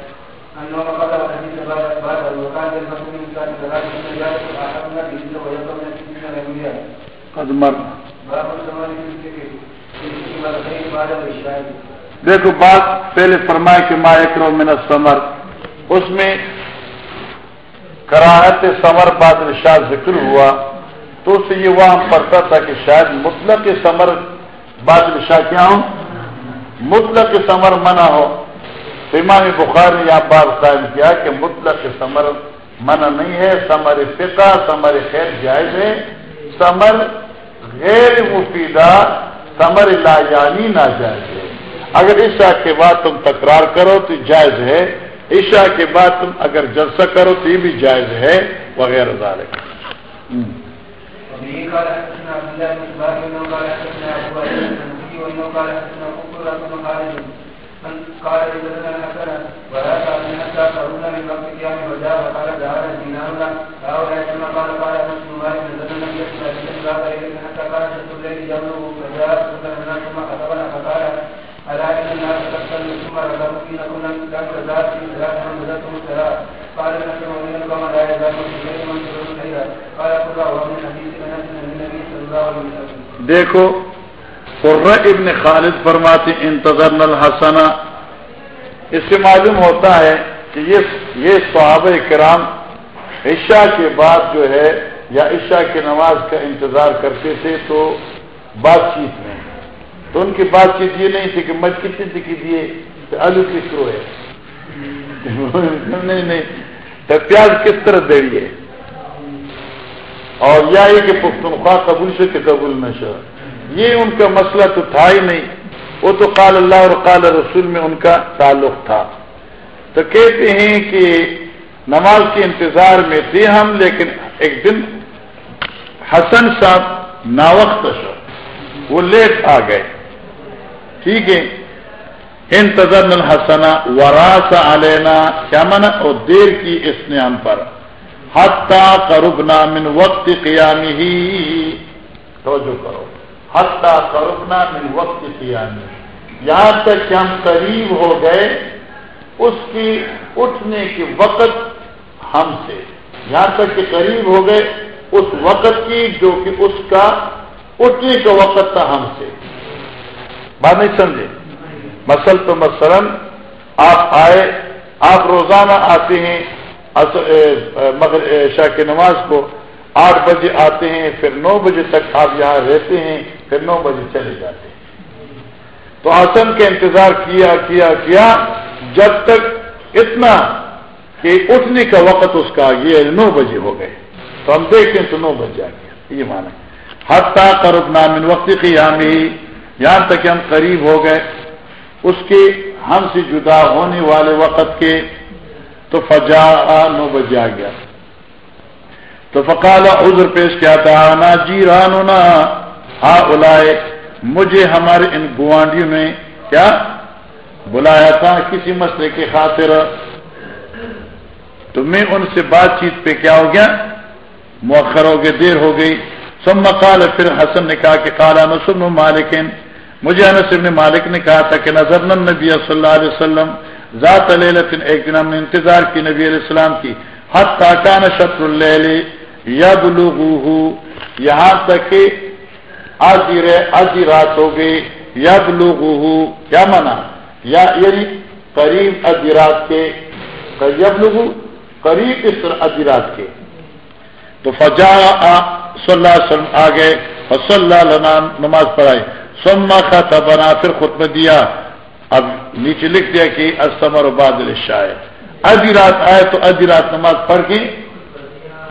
دیکھو بات پہلے فرمائے کہ ما کرو من سمر اس میں کراہت سمر بعد شاہ ذکر ہوا تو اس سے یہ وہاں پڑتا تھا کہ شاید مطلق سمر بعد شاہ کیا ہوں مطلق سمر منع ہو۔ امام بخار نے یہاں بات قائم کیا کہ مطلق سمر منع نہیں ہے سمر فقہ سمر خیر جائز ہے سمر غیر مفیدہ سمر لا یعنی ناجائز ہے۔ اگر عشاء کے بعد تم تکرار کرو تو جائز ہے، عشاء کے بعد تم اگر جلسہ کرو تو یہ بھی جائز ہے وغیرہ ظاہر قال حدثنا الحسن ولا تعلم حتى قرون من وقت قيام وجاء وقال دار دينارنا هؤلاء كما قال قال انس بن مالك نزل النبي صلى الله حتى قال شد الليل جمله فجاء سلطان ثم خطبنا فقال الا ان الناس قد صلوا ثم ركبوا فيكم لم تزال في ثلاث من الصلاه قال نحن ومن القوم لا يزالون في الليل منصرون خيرا قال قرا ومن حديث انس النبي صلى الله عليه وسلم دیکھو ابن خالد فرماتے انتظر الحسنا اس سے معلوم ہوتا ہے کہ یہ یہ صحابہ کرام عشاء کے بعد جو ہے یا عشاء کی نماز کا انتظار کرتے تھے تو بات چیت میں تو ان کی بات چیت یہ نہیں تھی کہ مچ کتنی دکھی دیے آلو کس رو ہے۔ نہیں نہیں۔ تو پیاز کس طرح دے ہے اور یا یہ کہ پختونخوا قبول سے کہ قبول نشہ یہ ان کا مسئلہ تو تھا ہی نہیں۔ وہ تو قال اللہ اور قال رسول میں ان کا تعلق تھا۔ تو کہتے ہیں کہ نماز کے انتظار میں تھے ہم، لیکن ایک دن حسن صاحب ناوقت وہ لیٹ آ گئے۔ ٹھیک ہے۔ انتظر الحسنا وراث علینا کیا اور دیر کی اس نے ہم پر۔ حتہ کربنا من وقت قیامی ہی توجہ کرو۔ حتہ کربنا من وقت قیامی یہاں تک کہ ہم قریب ہو گئے، اس کی اٹھنے کے وقت ہم سے۔ یہاں تک کہ قریب ہو گئے، اس وقت کی جو کہ اس کا اٹھنے کا وقت تھا ہم سے۔ بات نہیں سمجھے؟ مسل تو مثلاً آپ آئے، آپ روزانہ آتے ہیں مگر شاہ کی نماز کو آٹھ بجے آتے ہیں، پھر نو بجے تک آپ یہاں رہتے ہیں۔ پھر نو بجے چلے جاتے تو حسن کے انتظار کیا کیا کیا، جب تک اتنا کہ اٹھنے کا وقت اس کا، یہ نو بجے ہو گئے۔ تو ہم دیکھتے ہیں تو نو بجے آ گیا یہ مانا حتہ کرب نام وقت کی یہاں یہاں تک ہم قریب ہو گئے۔ اس کے ہم سے جدا ہونے والے وقت کے تو فجا نو بجے آ گیا۔ تو فقال عذر پیش کیا تھا نا جی رانونا ہاں بلائے مجھے ہمارے ان گوانڈیوں نے کیا بلایا تھا کسی مسئلے کی خاطر؟ تو میں ان سے بات چیت پہ کیا ہو گیا؟ مؤخر ہو گئے، دیر ہو گئی۔ سب مقال پھر حسن نے کہا کہ کالا نسم مالکن مجھے انس ابن مالک نے کہا تھا کہ نظر نبی صلی اللہ علیہ وسلم ذات ایک دن ہم نے انتظار کی نبی علیہ السلام کی۔ حت تاکان شطر اللیل یب یہاں تک کہ آدھی رات ہو گئی یب کیا مانا؟ یا یعنی قریب ادھی رات کے یب لوگو قریب اس ادھی رات کے۔ تو فجا صلی اللہ علیہ وسلم آ گئے اور صلی اللہ نماز پڑھائی۔ سما کا تھا بنا پھر خطبہ دیا۔ اب نیچے لکھ دیا کہ اسمر بادل شاید ادھی رات آئے تو ادھی رات نماز پڑھ کے۔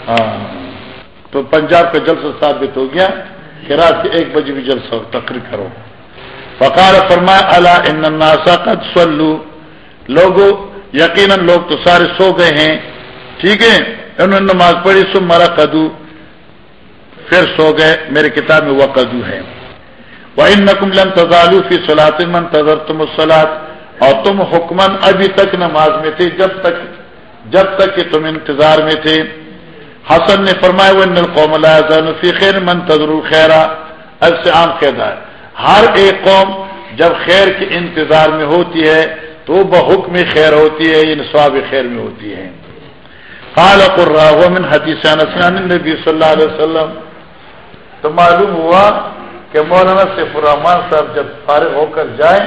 ہاں۔ تو پنجاب کا جلسہ ثابت ہو گیا۔ کہ رات کے ایک بجے بھی جلسہ تقریر کرو۔ فقار فرمایا اللہ ان ناسا قد سلو لوگوں یقیناً لوگ تو سارے سو گئے ہیں۔ ٹھیک ہے، انہوں نے نماز پڑھی سو مرا قدو پھر سو گئے، میرے کتاب میں وہ قدو ہے۔ وہ ان نقم لم تزالو فی سلاط من تذر تم اور تم حکمن ابھی تک نماز میں تھے، جب تک جب تک کہ تم انتظار میں تھے۔ حسن نے فرمایا وہ نل قوم فی خیر من تذر خیرا اب سے عام قید ہے۔ ہر ایک قوم جب خیر کے انتظار میں ہوتی ہے تو بحکم خیر ہوتی ہے یعنی یہ نصواب خیر میں ہوتی ہے۔ قال قرہ من حدیث نبی صلی اللہ علیہ وسلم۔ تو معلوم ہوا کہ مولانا سیف الرحمان صاحب جب فارغ ہو کر جائیں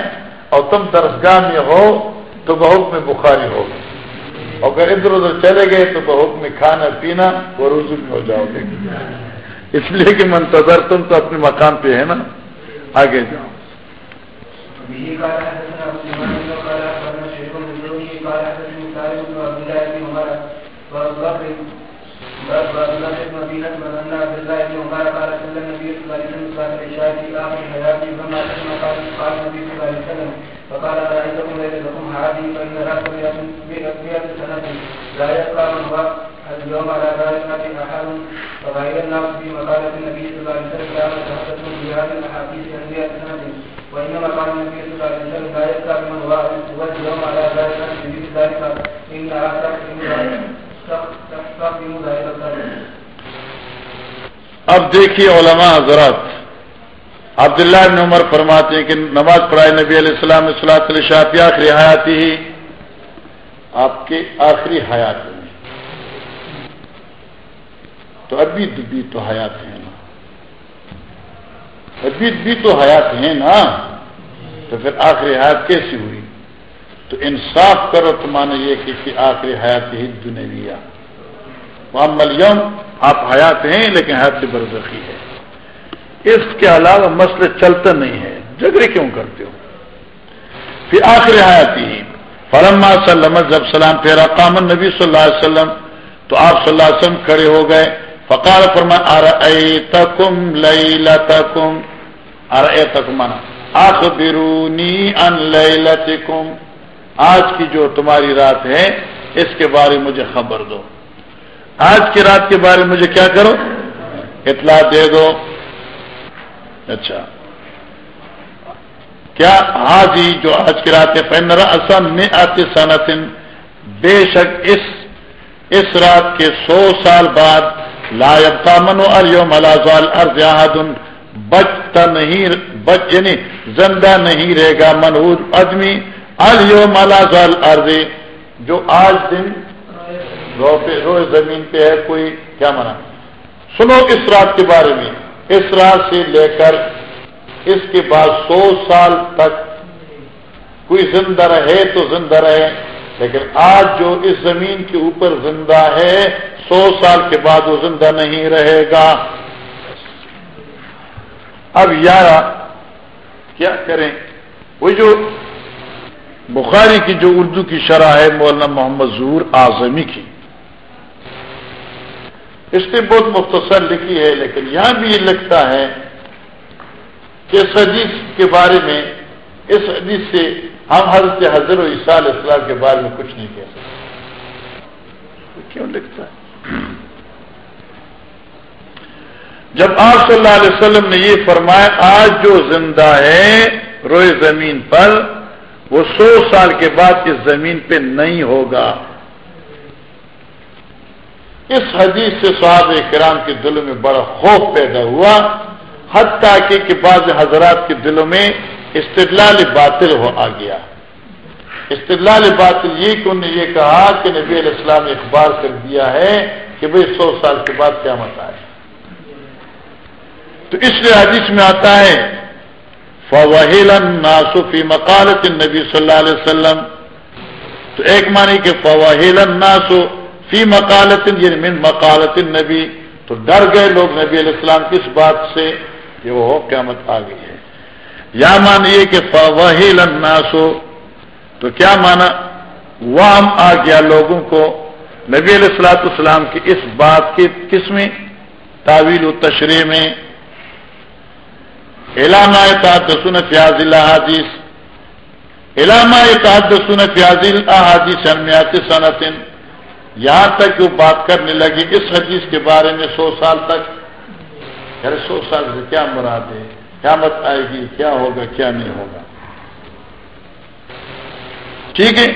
اور تم درسگاہ میں ہو تو بہت میں بخاری ہوگی اور اگر ادھر ادھر چلے گئے تو بہت میں کھانا پینا وہ رجوع میں ہو جاؤ گے۔ اس لیے کہ منتظر تم تو اپنے مقام پہ ہے نا۔ آگے جاؤ۔ فقال رأيتكم لكم هذه، فإن رأس مئة سنة. لا يبقى من هو اليوم على ذلك أحد فغير الناس في مقالة النبي صلى الله عليه وسلم تحدثوا في هذه الأحاديث عن مئة سنة. وإنما قال النبي صلى الله عليه وسلم، لا يبقى من هو اليوم على ذلك في ذلك. إنها تستخدم ذلك اب دیکھیے علماء حضرات عبداللہ بن عمر فرماتے ہیں کہ نماز پڑھائے نبی علیہ السلام صلاح علیہ کی آخری حیاتی ہی آپ کے آخری حیات میں تو ابھی بھی تو حیات ہے نا۔ ابھی بھی تو حیات ہیں نا۔ تو پھر آخری حیات کیسی ہوئی؟ تو انصاف کرو تو مانا یہ کہ آخری حیات ہی دنیا محمد یوم آپ حیات ہیں لیکن حیات سے برزخی ہے۔ اس کے علاوہ مسئلے چلتا نہیں ہے جگڑے کیوں کرتے ہو؟ پھر آخر حیاتی ہی۔ فرما سلم جب سلام پھیرا کامن نبی صلی اللہ علیہ وسلم۔ تو آپ صلی اللہ علیہ وسلم کھڑے ہو گئے۔ فقال فرما ار تکم لئی تکم ار تکمنا آخ برونی ان لئی آج کی جو تمہاری رات ہے، اس کے بارے مجھے خبر دو۔ آج کی رات کے بارے میں مجھے کیا کرو؟ اطلاع دے دو۔ اچھا۔ کیا حاضی جو آج کی رات ہے اسم میں آتے سنتن بے شک اس اس رات کے سو سال بعد لائب کا منو ارم الزال ارض بچتا نہیں، بچ یعنی زندہ نہیں رہے گا منہور آدمی۔ الم الزال ارض جو آج دن رو پہ زمین پہ ہے، کوئی کیا منع سنو اس رات کے بارے میں۔ اس رات سے لے کر اس کے بعد سو سال تک کوئی زندہ رہے تو زندہ رہے، لیکن آج جو اس زمین کے اوپر زندہ ہے، سو سال کے بعد وہ زندہ نہیں رہے گا۔ اب یار، کیا کریں؟ وہ جو بخاری کی جو اردو کی شرح ہے، مولانا محمد ظہور اعظمی کی۔ اس نے بہت مختصر لکھی ہے، لیکن یہاں بھی یہ لکھتا ہے کہ اس حدیث کے بارے میں، اس حدیث سے ہم حضرت حضر و عیسال اسلام کے بارے میں کچھ نہیں کہہ سکتے۔ کیوں لکھتا ہے؟ جب آپ صلی اللہ علیہ وسلم نے یہ فرمایا، آج جو زندہ ہے روئے زمین پر، وہ سو سال کے بعد اس زمین پہ نہیں ہوگا۔ اس حدیث سے صحاب کرام کے دلوں میں بڑا خوف پیدا ہوا، حتیٰ کہ بعض حضرات کے دلوں میں استدلال باطل ہو آ گیا۔ استدلال باطل یہ کہ انہوں نے یہ کہا کہ نبی علیہ السلام نے اخبار کر دیا ہے کہ بھئی سو سال کے بعد کیا مت آئے۔ تو اس لیے حدیث میں آتا ہے فواہل ناسفی مکالت نبی صلی اللہ علیہ وسلم۔ تو ایک معنی کہ فواہل ناسو فی مکالت یعنی من مکالت نبی، تو ڈر گئے لوگ نبی علیہ السلام کس بات سے کہ وہ قیامت آ گئی ہے۔ یا مانیے کہ فواہل الناسو تو کیا مانا وام آ گیا لوگوں کو نبی علیہ السلاۃ السلام کی اس بات کی کس میں؟ تعویل و تشریح میں۔ علامہ تعدسن فیاض الحادیث علامہ تعدسن فیاض الحادیث انمیات صنعتن یہاں تک وہ بات کرنے لگی اس حدیث کے بارے میں سو سال تک۔ یار، سو سال سے کیا مراد ہے؟ کیا مت آئے گی؟ کیا ہوگا؟ کیا نہیں ہوگا؟ ٹھیک ہے؟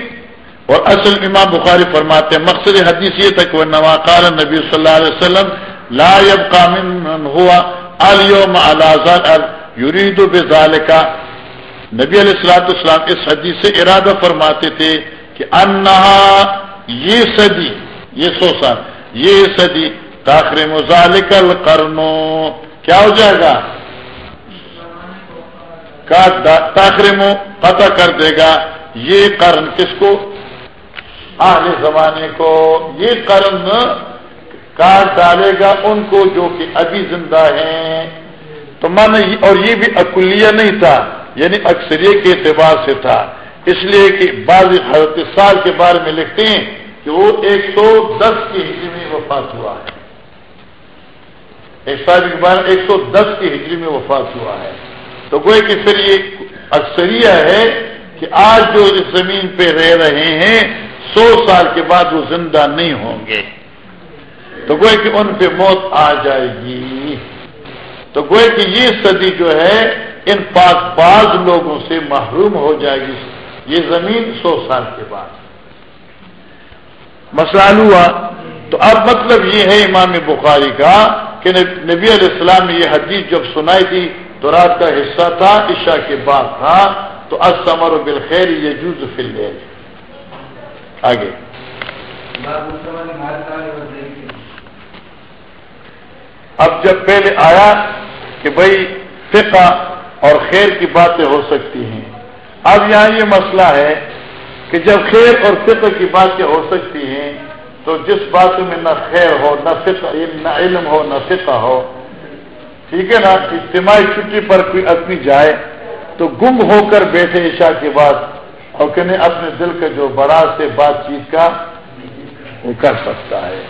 اور اصل امام بخاری فرماتے ہیں، مقصد حدیث یہ تک وہ نواقال نبی صلی اللہ علیہ وسلم، لا کامن ہوا یورید کا نبی علیہ السلاۃ السلام اس حدیث سے ارادہ فرماتے تھے کہ انہا یہ صدی، یہ سو سال، یہ صدی تاخر مزالکل کرنو کیا ہو جائے گا؟ تاخر قطع کر دے گا یہ کرن کس کو؟ آگے زمانے کو۔ یہ کرن کاٹ ڈالے گا ان کو جو کہ ابھی زندہ ہیں۔ تو من اور یہ بھی اکلیہ نہیں تھا یعنی اکثریت کے اعتبار سے تھا۔ اس لیے کہ بعض حضرت سال کے بارے میں لکھتے ہیں کہ وہ ایک سو دس کی ہجری میں وفات ہوا ہے۔ ایک سال کے بعد ایک سو دس کی ہجری میں وفات ہوا ہے۔ تو گوئے کہ پھر یہ اکثریہ ہے کہ آج جو اس زمین پہ رہ رہے ہیں، سو سال کے بعد وہ زندہ نہیں ہوں گے۔ تو گوئے کہ ان پہ موت آ جائے گی۔ تو گوئے کہ یہ صدی جو ہے، ان پاک باز لوگوں سے محروم ہو جائے گی۔ یہ زمین سو سال کے بعد۔ مسئلہ ہوا۔ تو اب مطلب یہ ہے امام بخاری کا کہ نبی علیہ السلام نے یہ حدیث جب سنائی تھی تو رات کا حصہ تھا عشاء کے بعد تھا۔ تو اسمر و بالخیر یہ جز فل لے آگے اب جب پہلے آیا کہ بھائی فقہ اور خیر کی باتیں ہو سکتی ہیں۔ اب یہاں یہ مسئلہ ہے کہ جب خیر اور فقہ کی باتیں ہو سکتی ہیں، تو جس بات میں نہ خیر ہو، نہ فقہ، نہ علم ہو، نہ فقہ ہو، ٹھیک ہے نا؟ اجتماعی چھٹی پر کوئی آدمی جائے تو گم ہو کر بیٹھے عشاء کے بعد اور کہ اپنے دل کے جو بڑا سے بات چیت کا وہ کر سکتا ہے۔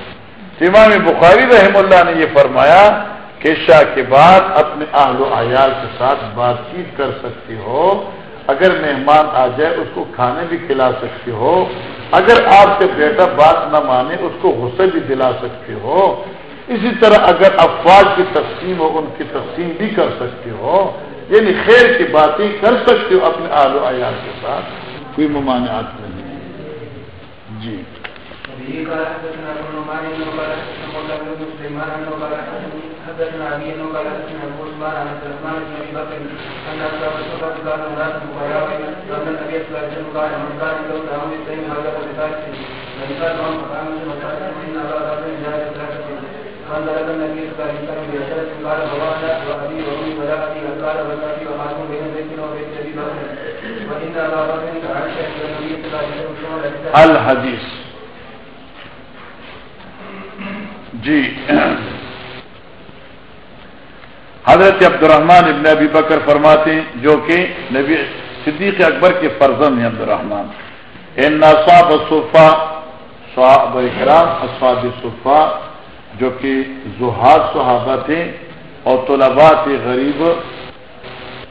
امام بخاری رحم اللہ نے یہ فرمایا کہ عشاء کے بعد اپنے اہل و عیال کے ساتھ بات چیت کر سکتی ہو اگر مہمان آ جائے، اس کو کھانے بھی کھلا سکتی ہو۔ اگر آپ سے بیٹا بات نہ مانے، اس کو غصے بھی دلا سکتے ہو۔ اسی طرح اگر افواج کی تقسیم ہو، ان کی تقسیم بھی کر سکتے ہو۔ یعنی خیر کی باتیں کر سکتے ہو اپنے آل و عیال کے ساتھ۔ کوئی ممانعات نہیں۔ ہے جی فانطلق النبي صلى الله عليه وسلم بأشرة قال فوانا وأبي وأمي ولاقتي قال وزوجي ومعلوم بين بيت وبيت أبي بكر وإن أبا بكر عائشة إلى النبي الحدیث جی. حضرت عبد الرحمان ابن ابی بکر فرماتے ہیں، جو کہ نبی صدیق اکبر کے فرزن ہیں عبد الرحمان ان صفا صحاب اکرام اسواد صفا جو کہ زہاد صحابہ تھے اور طلباء تھے غریب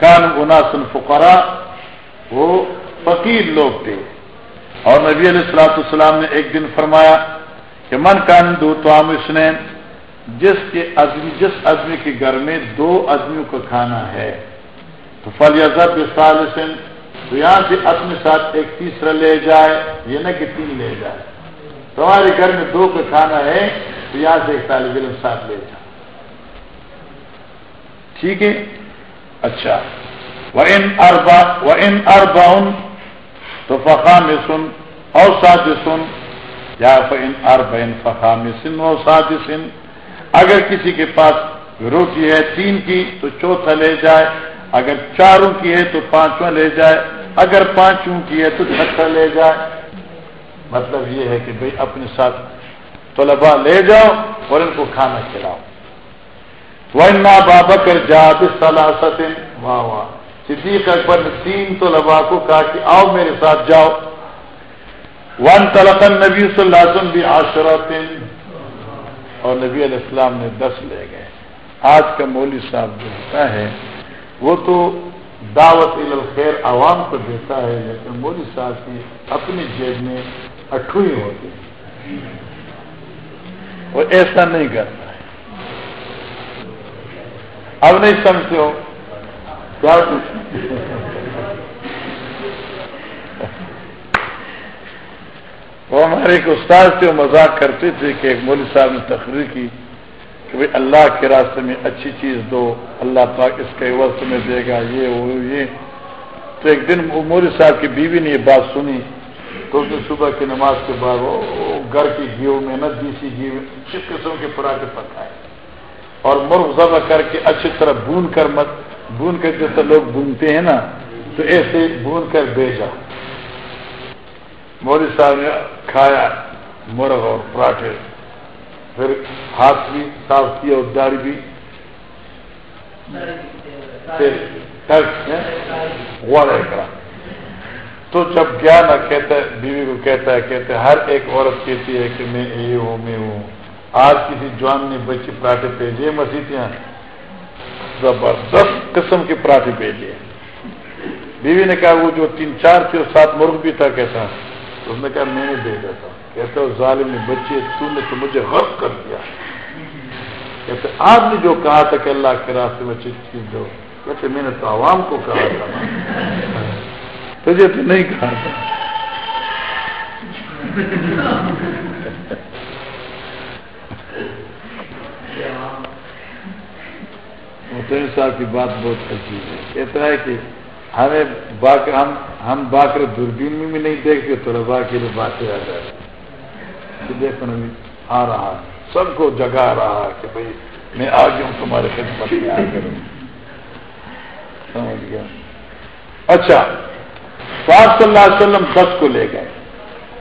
کان اناسن فقرا وہ فقیر لوگ تھے۔ اور نبی علیہ السلاۃ السلام نے ایک دن فرمایا کہ من کان دو تو عام اسنین جس کے آدمی جس آدمی کے گھر میں دو آدمیوں کا کھانا ہے۔ تو فلیزت سالسن تو یہاں سے اپنے ساتھ ایک تیسرا لے جائے، یہ نہ کہ تین لے جائے۔ تمہارے گھر میں دو کا کھانا ہے، تو یہاں سے ایک طالب علم ساتھ لے جائے۔ ٹھیک ہے؟ اچھا۔ وہ ان اربا وہ ان ارباؤن تو فقام سن اور ساتھ سن یا ان اربین فقام سن اور ساتھ سن اگر کسی کے پاس روٹی ہے تین کی تو چوتھا لے جائے، اگر چاروں کی ہے تو پانچواں لے جائے، اگر پانچوں کی ہے تو چھٹا لے جائے۔ مطلب یہ ہے کہ بھئی اپنے ساتھ طلبا لے جاؤ اور ان کو کھانا کھلاؤ۔ وہ بابا کر جاد سلاست واہ واہ۔ صدیق اکبر نے تین طلبا کو کہا کہ آؤ میرے ساتھ جاؤ۔ ون تلقن نبی صلی اللہ علیہ وسلم بھی آشرات اور نبی علیہ السلام نے دس لے گئے۔ آج کا مولوی صاحب جو ہوتا ہے، وہ تو دعوت الخیر عوام کو دیتا ہے، لیکن مولوی صاحب کی اپنی جیب میں اٹھوئی ہوتی ہے۔ وہ ایسا نہیں کرتا ہے۔ اب نہیں سمجھتے ہو؟ کیا وہ ہمارے ایک استاد سے مذاق کرتے تھے کہ ایک مولوی صاحب نے تقریر کی کہ بھائی اللہ کے راستے میں اچھی چیز دو، اللہ پاک اس کے وقت میں دے گا، یہ، وہ، یہ۔ تو ایک دن مولوی صاحب کی بیوی نے یہ بات سنی۔ تو اس صبح کی نماز کے بعد وہ گھر کی گیو میں نہ دیسی گیو کس قسم کے پراٹھے پکائے۔ اور مرغ ذبح کر کے اچھی طرح بون کر مت بون کر جیسے لوگ بونتے ہیں نا، تو ایسے بون کر بھیجا۔ مودی صاحب نے کھایا مرغ اور پراٹھے پھر ہاتھ بھی صاف کیا اور داڑھی بھی کرا تو جب گیا نہ کہتا ہے بیوی کو کہتا ہے کہتے ہر ایک عورت کہتی ہے کہ میں یہ ہوں میں ہوں آج کسی جوان نے بچے پراٹھے بھیجے مسیحیاں زبردست قسم کے پراٹھے بھیجے بیوی نے کہا وہ جو تین چار تھے سات مرغ بھی تھا کیسا اس نے کہا میں نے بھیجا تھا۔ کہتے ہو ظالم نے بچے، تو نے تو مجھے غرق کر دیا۔ کہتے آپ نے جو کہا تھا کہ اللہ کے راستے میں چیز دو۔ کہتے میں نے تو عوام کو کہا تھا۔ تجھے تو نہیں کہا تھا۔ محتم صاحب کی بات بہت اچھی ہے۔ کہتا ہے کہ ہمیں باقی ہم ہم باقر دوربین میں بھی نہیں دیکھتے تو کے لیے باتیں آ جائے دیکھو آ رہا سب کو جگا رہا کہ بھائی، میں آ گیا ہوں، تمہارے خدمت میں آ کروں سمجھ گیا اچھا پاک صلی اللہ علیہ وسلم دس کو لے گئے۔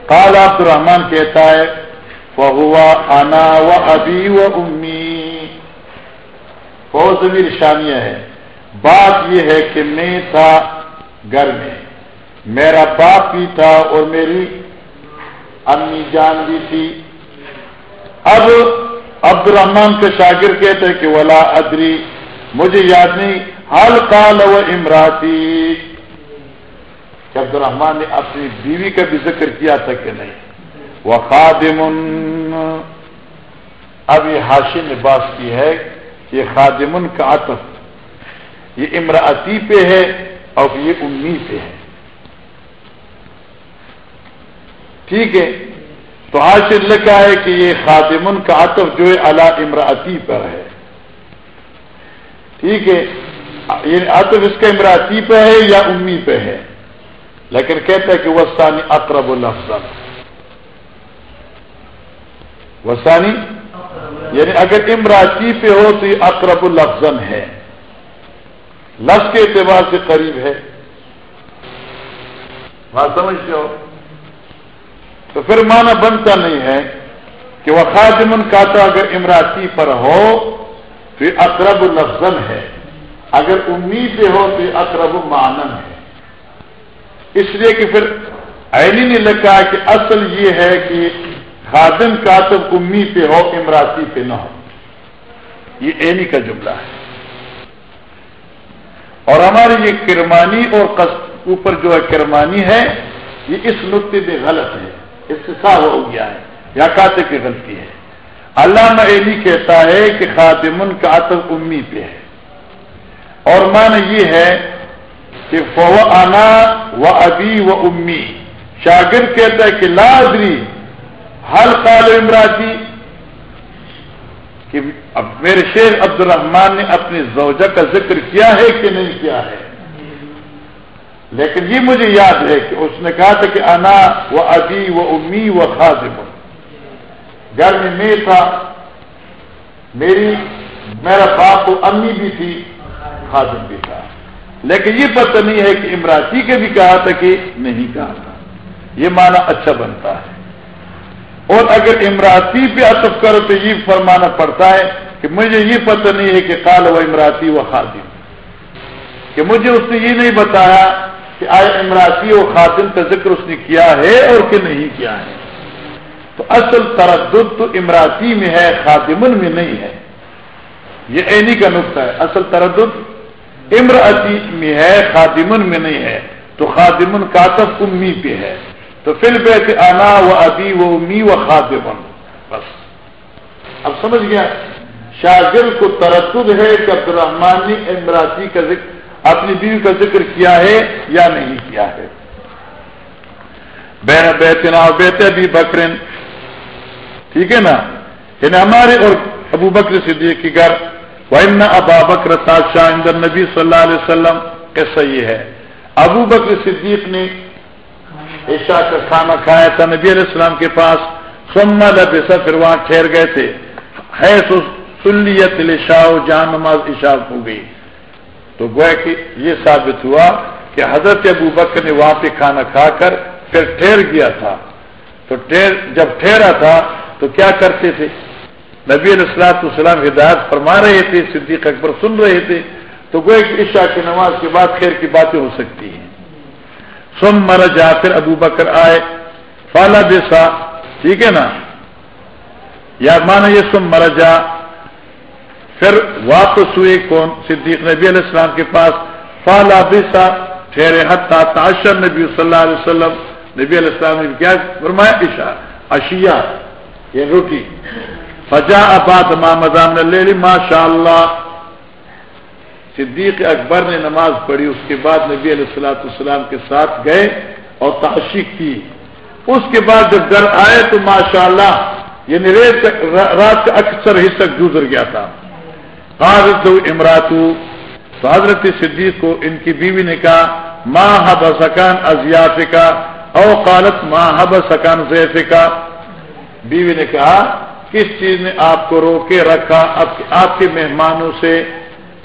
کال عبد الرحمان کہتا ہے وہ آنا و ابھی و امی۔ بہت زمین شامیہ ہے۔ بات یہ ہے کہ میں تھا گھر میں۔ میرا باپ بھی تھا اور میری امی جان بھی تھی۔ اب عبد الرحمان کے شاگرد کہتے کہ ولا ادری مجھے یاد نہیں۔ حل کال و امراتی کہ عبد الرحمان نے اپنی بیوی کا بھی ذکر کیا تھا کہ نہیں۔ وہ خادم اب یہ حاشی نے بات کی ہے کہ خادمن کا عطف۔ یہ امراطی پہ ہے اور یہ امی پہ ہے۔ ٹھیک ہے؟ تو حاصل لکھا ہے کہ یہ خادمن کا عطف جو ہے اللہ امراطی پر ہے۔ ٹھیک ہے؟ یہ عطف اس کا امراطی پہ ہے یا امی پہ ہے؟ لیکن کہتا ہے کہ وسانی اقرب الفظ وسانی؟ یعنی اگر امراطی پہ ہو تو یہ اقرب الفظن ہے۔ لفظ کے اعتبار سے قریب ہے۔ بات سمجھتے ہو؟ تو پھر معنی بنتا نہیں ہے کہ وہ خادمن کاتا اگر امراتی پر ہو تو یہ اقرب لفظن ہے۔ اگر امید ہو تو یہ اقرب معنن ہے۔ اس لیے کہ پھر عینی نے لکھا کہ اصل یہ ہے کہ خادم کاتب امید پہ ہو، امراتی پہ نہ ہو۔ یہ اینی کا جملہ ہے۔ اور ہماری یہ کرمانی اور اوپر جو ہے کرمانی ہے، یہ اس نقطے میں غلط ہے، اس ہو گیا ہے، یا کاتے کی غلطی ہے۔ علامہ علی کہتا ہے کہ خاتم کا عطف امی پہ ہے۔ اور مان یہ ہے کہ فو آنا و ابی و امی۔ شاگرد کہتا ہے کہ لادری حل قال امراتی کہ اب میرے شیخ عبد الرحمان نے اپنی زوجہ کا ذکر کیا ہے کہ نہیں کیا ہے؟ لیکن یہ مجھے یاد ہے کہ اس نے کہا تھا کہ انا و ابی و امی و خادم۔ گھر میں میں تھا، میری، میرا باپ و امی بھی تھی، خادم بھی تھا۔ لیکن یہ پتہ نہیں ہے کہ امراتی کے بھی کہا تھا کہ نہیں کہا تھا۔ یہ معنی اچھا بنتا ہے۔ اور اگر امراتی پہ اطف کرو تو یہ فرمانا پڑتا ہے کہ مجھے یہ پتہ نہیں ہے کہ کال و امراتی و خادم کہ مجھے اس نے یہ نہیں بتایا کہ آئے امراتی و خاتم کا ذکر اس نے کیا ہے اور کہ نہیں کیا ہے۔ تو اصل تردد تو امراتی میں ہے، خاتمن میں نہیں ہے۔ یہ عینی کا نقطہ ہے۔ اصل تردد امراتی میں ہے، خاتمن میں نہیں ہے۔ تو خاتمن کاتب امی پہ ہے۔ تو پھر بیت آنا و ابی و امی و خاتمن بس. اب سمجھ گیا؟ شاگرد کو تردد ہے کہ عبد الرحمان نے امراتی کا ذکر اپنی بیوی کا ذکر کیا ہے یا نہیں کیا ہے؟ بین بیتنا بیت ابھی بکرن. ٹھیک ہے نا؟ ان ہمارے اور ابو بکر صدیق کی گھر. وائن ابا بکر شاہ اندر نبی صلی اللہ علیہ وسلم. ایسا یہ ہے. ابو بکر صدیق نے عشاء کا کھانا کھایا تھا، نبی علیہ السلام کے پاس۔ سما لبسا پھر وہاں ٹھہر گئے تھے۔ ہے سلیت شاہ جان نماز عشاء ہو گئی۔ تو گویا کہ یہ ثابت ہوا کہ حضرت ابو بکر نے وہاں پہ کھانا کھا کر پھر ٹھہر گیا تھا۔ تو جب ٹھہرا تھا، تو کیا کرتے تھے؟ نبی علیہ السلاط السلام ہدایت فرما رہے تھے، صدیق اکبر سن رہے تھے۔ تو گوئے کہ عشاء کی نماز کے بعد خیر کی باتیں ہو سکتی ہیں۔ سم مر جا پھر ابو بکر آئے، فالا دیسا ٹھیک ہے نا؟ یا مانا یہ سم مر جا پھر واپس ہوئے کون؟ صدیق نبی علیہ السلام کے پاس، فالا بسا ٹھہرے حتا تاشر نبی صلی اللہ علیہ وسلم۔ نبی علیہ السلام نے کیا فرمایا؟ عشا اشیا یہ روٹی۔ فجا آباد مامدان لے لی ماشاء اللہ صدیق اکبر نے نماز پڑھی، اس کے بعد نبی علیہ السلاۃ السلام کے ساتھ گئے اور تعشق کی۔ اس کے بعد جب گھر آئے تو ماشاء اللہ یہ یعنی رات کا اکثر حصہ گزر گیا تھا۔ حضرت امراتو، تو حضرت صدیق کو ان کی بیوی نے کہا ماں حب سکان ازیاف کا او قالت ماں حب سکان زیف کا بیوی نے کہا، کس چیز نے آپ کو روکے رکھا؟ آپ کے مہمانوں سے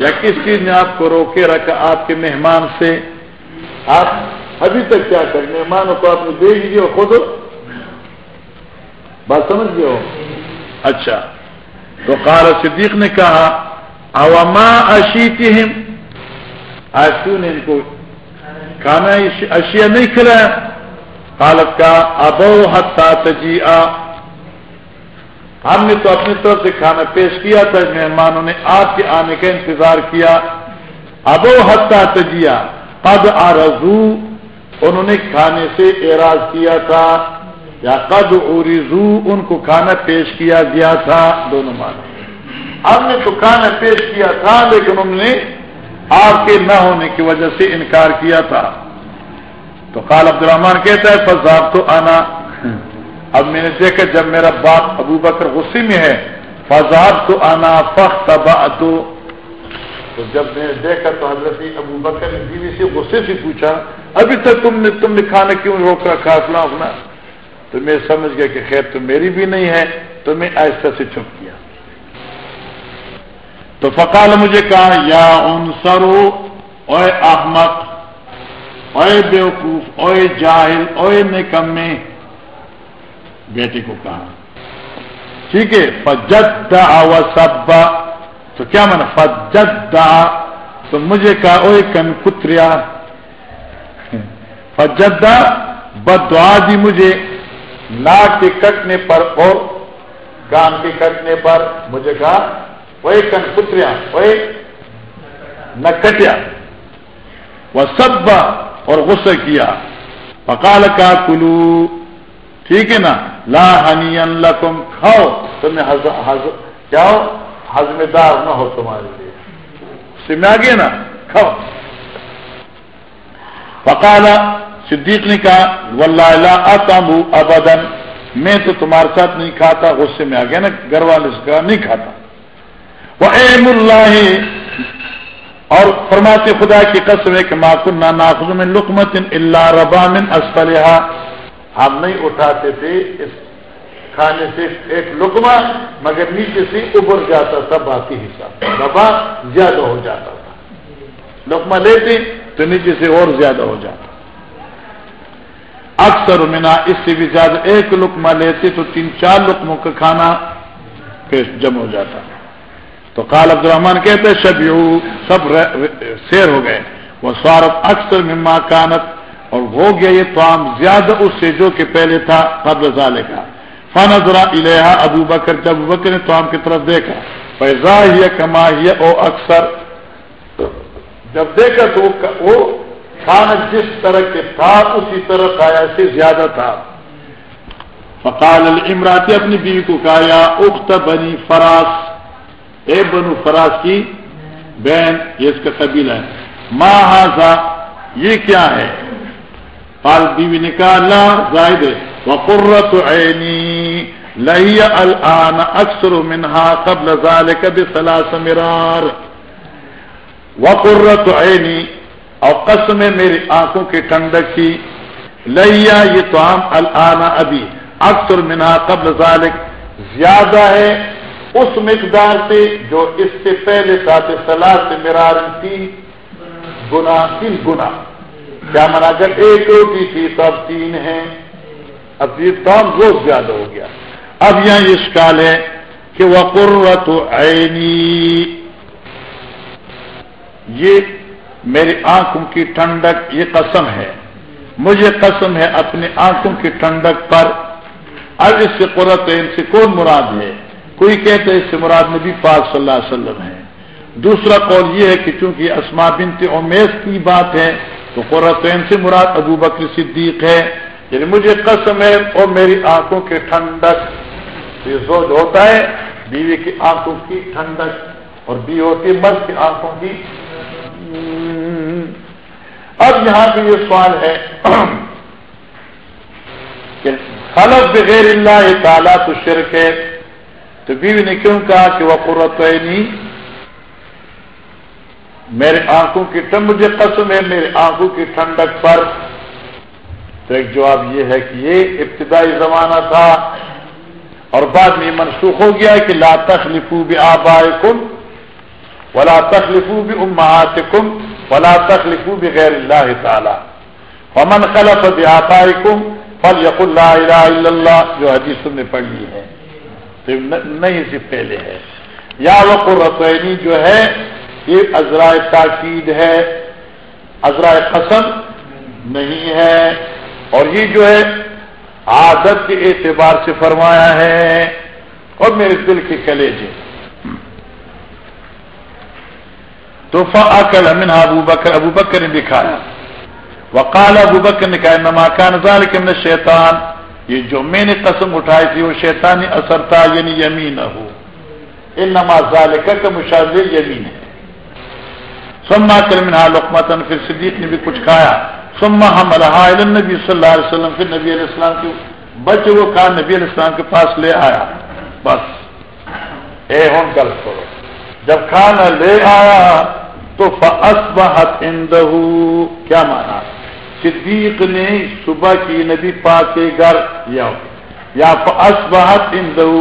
یا کس چیز نے آپ کو روکے رکھا آپ کے مہمان سے؟ آپ ابھی تک کیا کر مہمانوں کو آپ نے دے لیجیے خود؟ بات سمجھ گئے ہو؟ اچھا۔ تو قال صدیق نے کہا اوما اشیتی ہم آسو نے ان کو کھانا اشیا نہیں کھلایا۔ حالت کا ابو حتا تجی ہم نے تو اپنی طرف سے کھانا پیش کیا تھا، مہمانوں نے آپ کے آنے کا انتظار کیا۔ ابو حتا تجیا قد آرزو انہوں نے کھانے سے اعراض کیا تھا۔ یا قد ارزو ان کو کھانا پیش کیا گیا تھا۔ دونوں معنی۔ ہم نے تو کھانا پیش کیا تھا، لیکن انہوں نے آپ کے نہ ہونے کی وجہ سے انکار کیا تھا۔ تو قال عبد الرحمان کہتا ہے فضاب تو آنا اب میں نے دیکھا جب میرا باپ ابو بکر غصے میں ہے فضاب تو آنا فخ تو جب میں نے دیکھا تو حضرت ابو بکر نے بیوی سے غصے سے پوچھا، ابھی تک تم نے تم نے کھانا کیوں روکا کھاسنا اپنا تو میں سمجھ گیا کہ خیر تو میری بھی نہیں ہے، تو میں ایسا سے چھپ کیا تو فقال مجھے کہا، یا ان سرو اوے احمد اوے بیوقوف اوے جاہل اوے نکمے بیٹے کو کہا۔ ٹھیک ہے فجد سبا تو کیا مانا؟ فجد تو مجھے کہا او کن کتریا۔ فجدا بدعا دی مجھے۔ ناک کے کٹنے پر اور کان کے کٹنے پر۔ مجھے کہا وہ کن کتریا۔ وہ نہ کٹیا وہ سب اور غصہ کیا۔ پکال کا کلو۔ ٹھیک ہے نا؟ لا ہنی لکم، کھاؤ تمہیں کیا ہو ہزم دار نہ ہو تمہارے لیے۔ سمے آگے نا؟ کھاؤ۔ پکالا صدیق نے کہا، واللہ اتامو ابدن میں تو تمہارے ساتھ نہیں کھاتا، غصے میں آ گیا نا، گھر والے سے کہا نہیں کھاتا۔ وہ ایم اللہ، اور فرماتے خدا کی قسم ہے کہ ماکن نہ ناخذ میں لکمت اللہ ربا من ہم نہیں اٹھاتے تھے، اس کھانے سے ایک لکما مگر نیچے سے ابھر جاتا تھا، باقی حصہ۔ ربا زیادہ ہو جاتا تھا۔ لکما لیتے تو نیچے سے اور زیادہ ہو جاتا۔ اکثر منا اس سے بھی زیادہ ایک لکما لیتے تو تین چار لکموں کا کھانا پھر جم ہو جاتا۔ تو کال عبد الرحمان کہتے شب سب سیر ہو گئے۔ وہ سوارت اکثر مما کانت اور ہو گیا یہ توام زیادہ اس سے جو کہ پہلے تھا قبل زالے کا فن ذرا الحا ابو بکر، جب ابو بکر نے توام کی طرف دیکھا پیزا ہی کما ہی، او اکثر۔ جب دیکھا تو وہ کھانا جس طرح کے تھا، اسی طرح کھایا سے زیادہ تھا۔ فقال الامراتی اپنی بیوی کو کہا اخت بنی فراس۔ اے بنو فراس کی بہن، یہ اس کا قبیلہ ہے۔ ماں ہاضا یہ کیا ہے؟ قال بیوی نے کہا لا زائد وقرت عینی لہی الان اکثر منها قبل ذلك بثلاث مرار. وقرت عینی اور قسم میری آنکھوں کی ٹھنڈک کی لیا یہ تو عام النا ابھی اکثر منا قبل ذالک زیادہ ہے اس مقدار سے جو اس سے پہلے سات سلاح سے میرا تین گنا تین گنا کیا منا ایک روٹی تھی تو اب تین ہے اب یہ کام روز زیادہ ہو گیا۔ اب یہاں یہ شکال ہے کہ وہ قرت عینی یہ میری آنکھوں کی ٹھنڈک، یہ قسم ہے۔ مجھے قسم ہے اپنی آنکھوں کی ٹھنڈک پر۔ اب اس سے قرت ان سے کون مراد ہے؟ کوئی کہتے اس سے مراد نبی پاک صلی اللہ علیہ وسلم ہے دوسرا قول یہ ہے کہ چونکہ اسما بنت امیز کی بات ہے تو قرت ان سے مراد ابو بکر صدیق ہے۔ یعنی مجھے قسم ہے اور میری آنکھوں کی ٹھنڈک یہ سوچ ہوتا ہے۔ بیوی کی آنکھوں کی ٹھنڈک اور بیوی ہوتی مرد کی آنکھوں کی۔ اب یہاں پہ یہ سوال ہے کہ خلط بغیر اللہ تعالیٰ تو شرک ہے۔ تو بیوی نے کیوں کہا کہ وہ قرت میرے آنکھوں کی ٹھنڈ، مجھے قسم ہے، میرے آنکھوں کی ٹھنڈک پر۔ تو ایک جواب یہ ہے کہ یہ ابتدائی زمانہ تھا اور بعد میں منسوخ ہو گیا کہ لا تخلفو بھی آبائے کم ولا تخلفو بھی امہات ولا تخلفو بغیر اللہ تعالی فمن خلف بآبائکم فلیق اللہ الہ الا اللہ جو حدیث نے پڑھ لی ہے۔ تو نہیں سے پہلے ہے۔ یا وقر رسینی جو ہے یہ ازرائے تاکید ہے، ازرائے قسم نہیں ہے۔ اور یہ جو ہے، عادت کے اعتبار سے فرمایا ہے۔ اور میرے دل کے کلیجے۔ تو فاکل امن ابو بکر ابو بکر نے دکھایا۔ وقال ابو بکر نے کہا نما کان ذالک من شیطان یہ جو میں نے قسم اٹھائی تھی، وہ شیطانی اثر تھا یعنی یمین ہو ان نما ذالک کا مشاہد یمین ہے۔ سما کر منہا لقمتن پھر صدیق نے بھی کچھ کھایا. سما ہم الحا نبی صلی اللہ علیہ وسلم پھر نبی علیہ السلام کے بچے وہ کہا نبی علیہ السلام کے پاس لے آیا. بس. اے ہوں گل کرو جب کھانا لے آیا تو فاسبحت عنده. کیا مانا صدیق نے صبح کی نبی پاک کے گھر یا یا فاسبحت عنده.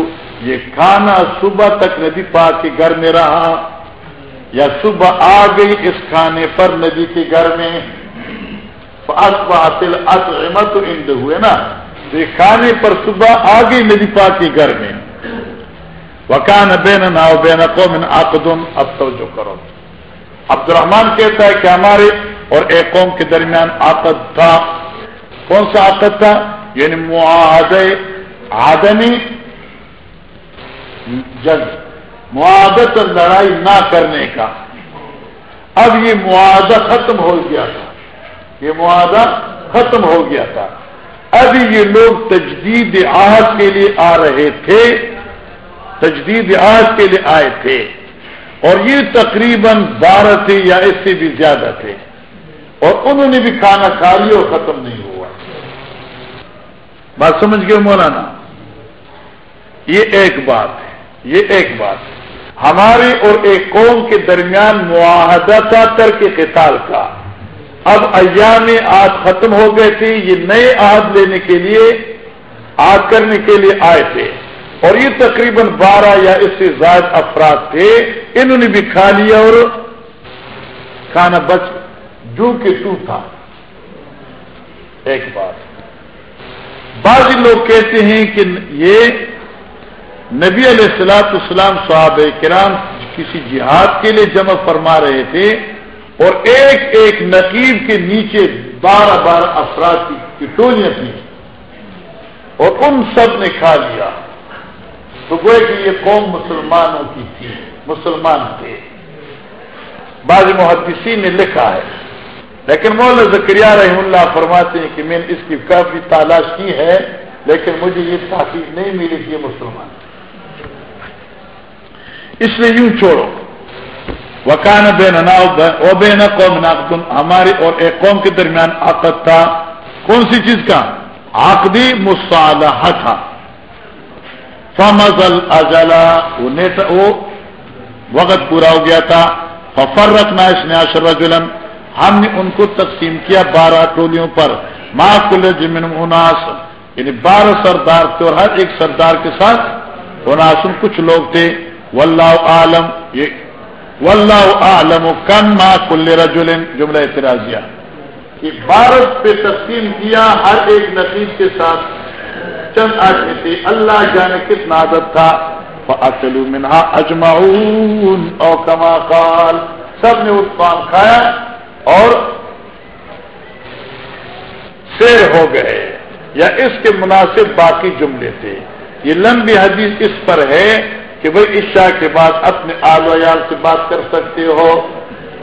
یہ کھانا صبح تک نبی پاک کے گھر میں رہا. یا صبح آ گئی اس کھانے پر نبی کے گھر میں فاسبحت الاطعمه عنده، ہے نا؟ کھانے پر صبح آگے میری پاک کے گھر میں۔ وکان بین ناؤ بین قوم آقدم اب توجہ کرو۔ عبد الرحمان کہتا ہے کہ ہمارے اور ایک قوم کے درمیان آقد تھا۔ کون سا آقد تھا؟ یعنی معاہد آدمی جنگ۔ معاہدت لڑائی نہ کرنے کا۔ اب یہ معاہدہ ختم ہو گیا تھا۔ یہ معاہدہ ختم ہو گیا تھا۔ ابھی یہ لوگ تجدید آہد کے لیے آ رہے تھے۔ تجدید آہد کے لیے آئے تھے۔ اور یہ تقریباً بارہ تھے یا اس سے بھی زیادہ تھے۔ اور انہوں نے بھی کھانا کھا لیا اور ختم نہیں ہوا۔ بات سمجھ گئے مولانا؟ یہ ایک بات ہے۔ یہ ایک بات ہے۔ ہمارے اور ایک قوم کے درمیان معاہدہ تھا تر کے قتال کا۔ اب ایام آج ختم ہو گئے تھے، یہ نئے آج لینے کے لیے آج کرنے کے لیے آئے تھے۔ اور یہ تقریباً بارہ یا اس سے زائد افراد تھے۔ انہوں نے بھی کھا لیا اور کھانا بچ جو کہ تو تھا۔ ایک بات، بعض لوگ کہتے ہیں کہ یہ نبی علیہ السلاط اسلام صحابہ کرام کسی جہاد کے لیے جمع فرما رہے تھے اور ایک ایک نقیب کے نیچے بارہ بارہ افراد کی ٹولیاں تھیں اور ان سب نے کھا لیا۔ تو وہ کہ یہ قوم مسلمانوں کی تھی، مسلمان تھے۔ بعض محدثین نے لکھا ہے۔ لیکن مولا ذکریہ رحم اللہ فرماتے ہیں کہ میں نے اس کی کافی تلاش کی ہے، لیکن مجھے یہ تحقیق نہیں ملی کہ یہ مسلمان اس لیے یوں چھوڑو۔ وکان بے او بے قوم ناقتن ہماری اور ایک قوم کے درمیان عقد تھا۔ کون سی چیز کا؟ آقدی مصالحہ تھا فمزل اجلا وہ وقت پورا ہو گیا تھا۔ ففر رکھنا اس نے اشر جلن ہم نے ان کو تقسیم کیا بارہ ٹولیوں پر۔ ماں کل جمن اناس۔ یعنی بارہ سردار تھے اور ہر ایک سردار کے ساتھ اناسن کچھ لوگ تھے۔ واللہ عالم، یہ واللہ عالم کن ما کل رجل جملہ اعتراضیہ۔ کہ بھارت پہ تقسیم کیا ہر ایک نتیج کے ساتھ۔ چند آدمی تھے اللہ جانے کتنا عادت تھا۔ فاصلو منہا اجمعون او کما قال، سب نے اس پان کھایا اور سیر ہو گئے۔ یا اس کے مناسب باقی جملے تھے۔ یہ لمبی حدیث اس پر ہے۔ کہ بھائی عشاء کے بعد اپنے آل ویال سے بات کر سکتے ہو،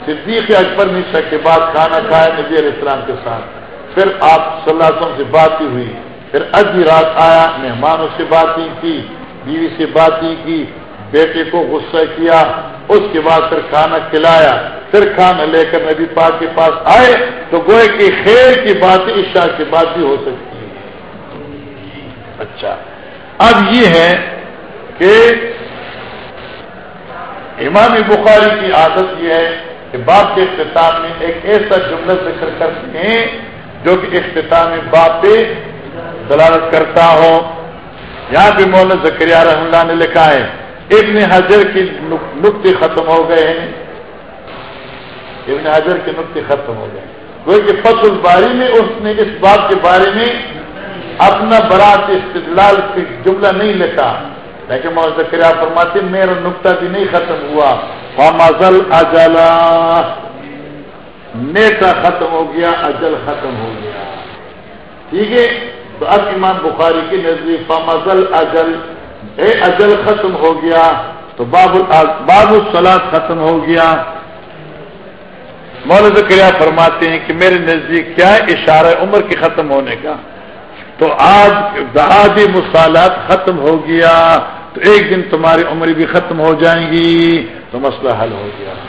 صدیق اکبر نشا کے بعد کھانا کھایا نبی علیہ السلام کے ساتھ۔ پھر آپ صلی اللہ علیہ وسلم سے بات ہی ہوئی۔ پھر ادھی رات آیا، مہمانوں سے بات ہی کی، بیوی سے بات ہی کی، بیٹے کو غصہ کیا۔ اس کے بعد پھر کھانا کھلایا۔ پھر کھانا لے کر نبی پاک کے پاس آئے تو گوئے کی خیر کی بات عشاء کی بات بھی ہو سکتی ہے اچھا۔ اب یہ ہے کہ امام بخاری کی عادت یہ ہے کہ باپ کے اختتام میں ایک ایسا جملہ ذکر کرتے ہیں جو کہ اختتام باپ پہ دلالت کرتا ہو۔ یہاں پہ مولانا ذکر رحم اللہ نے لکھا ہے، ابن حضر کی نقطے ختم ہو گئے ہیں۔ ابن حضر کے نقطے ختم ہو گئے۔ وہ کہ فصل باری میں اس نے اس بات کے بارے میں اپنا برات استدلال کی جملہ نہیں لکھا۔ لیکن ذکر فرماتے میرا نقطہ بھی نہیں ختم ہوا۔ فمزل اجلا نیتا ختم ہو گیا، اجل ختم ہو گیا۔ ٹھیک ہے؟ تو اب امام بخاری کی نزدیک فمزل اجل اے اجل ختم ہو گیا، تو باب باب السلاد ختم ہو گیا۔ مول ذکر فرماتے ہیں کہ میرے نزدیک کیا ہے اشارہ عمر کے ختم ہونے کا؟ تو آج دہادی مسالات ختم ہو گیا۔ تو ایک دن تمہاری عمر بھی ختم ہو جائیں گی، تو مسئلہ حل ہو گیا۔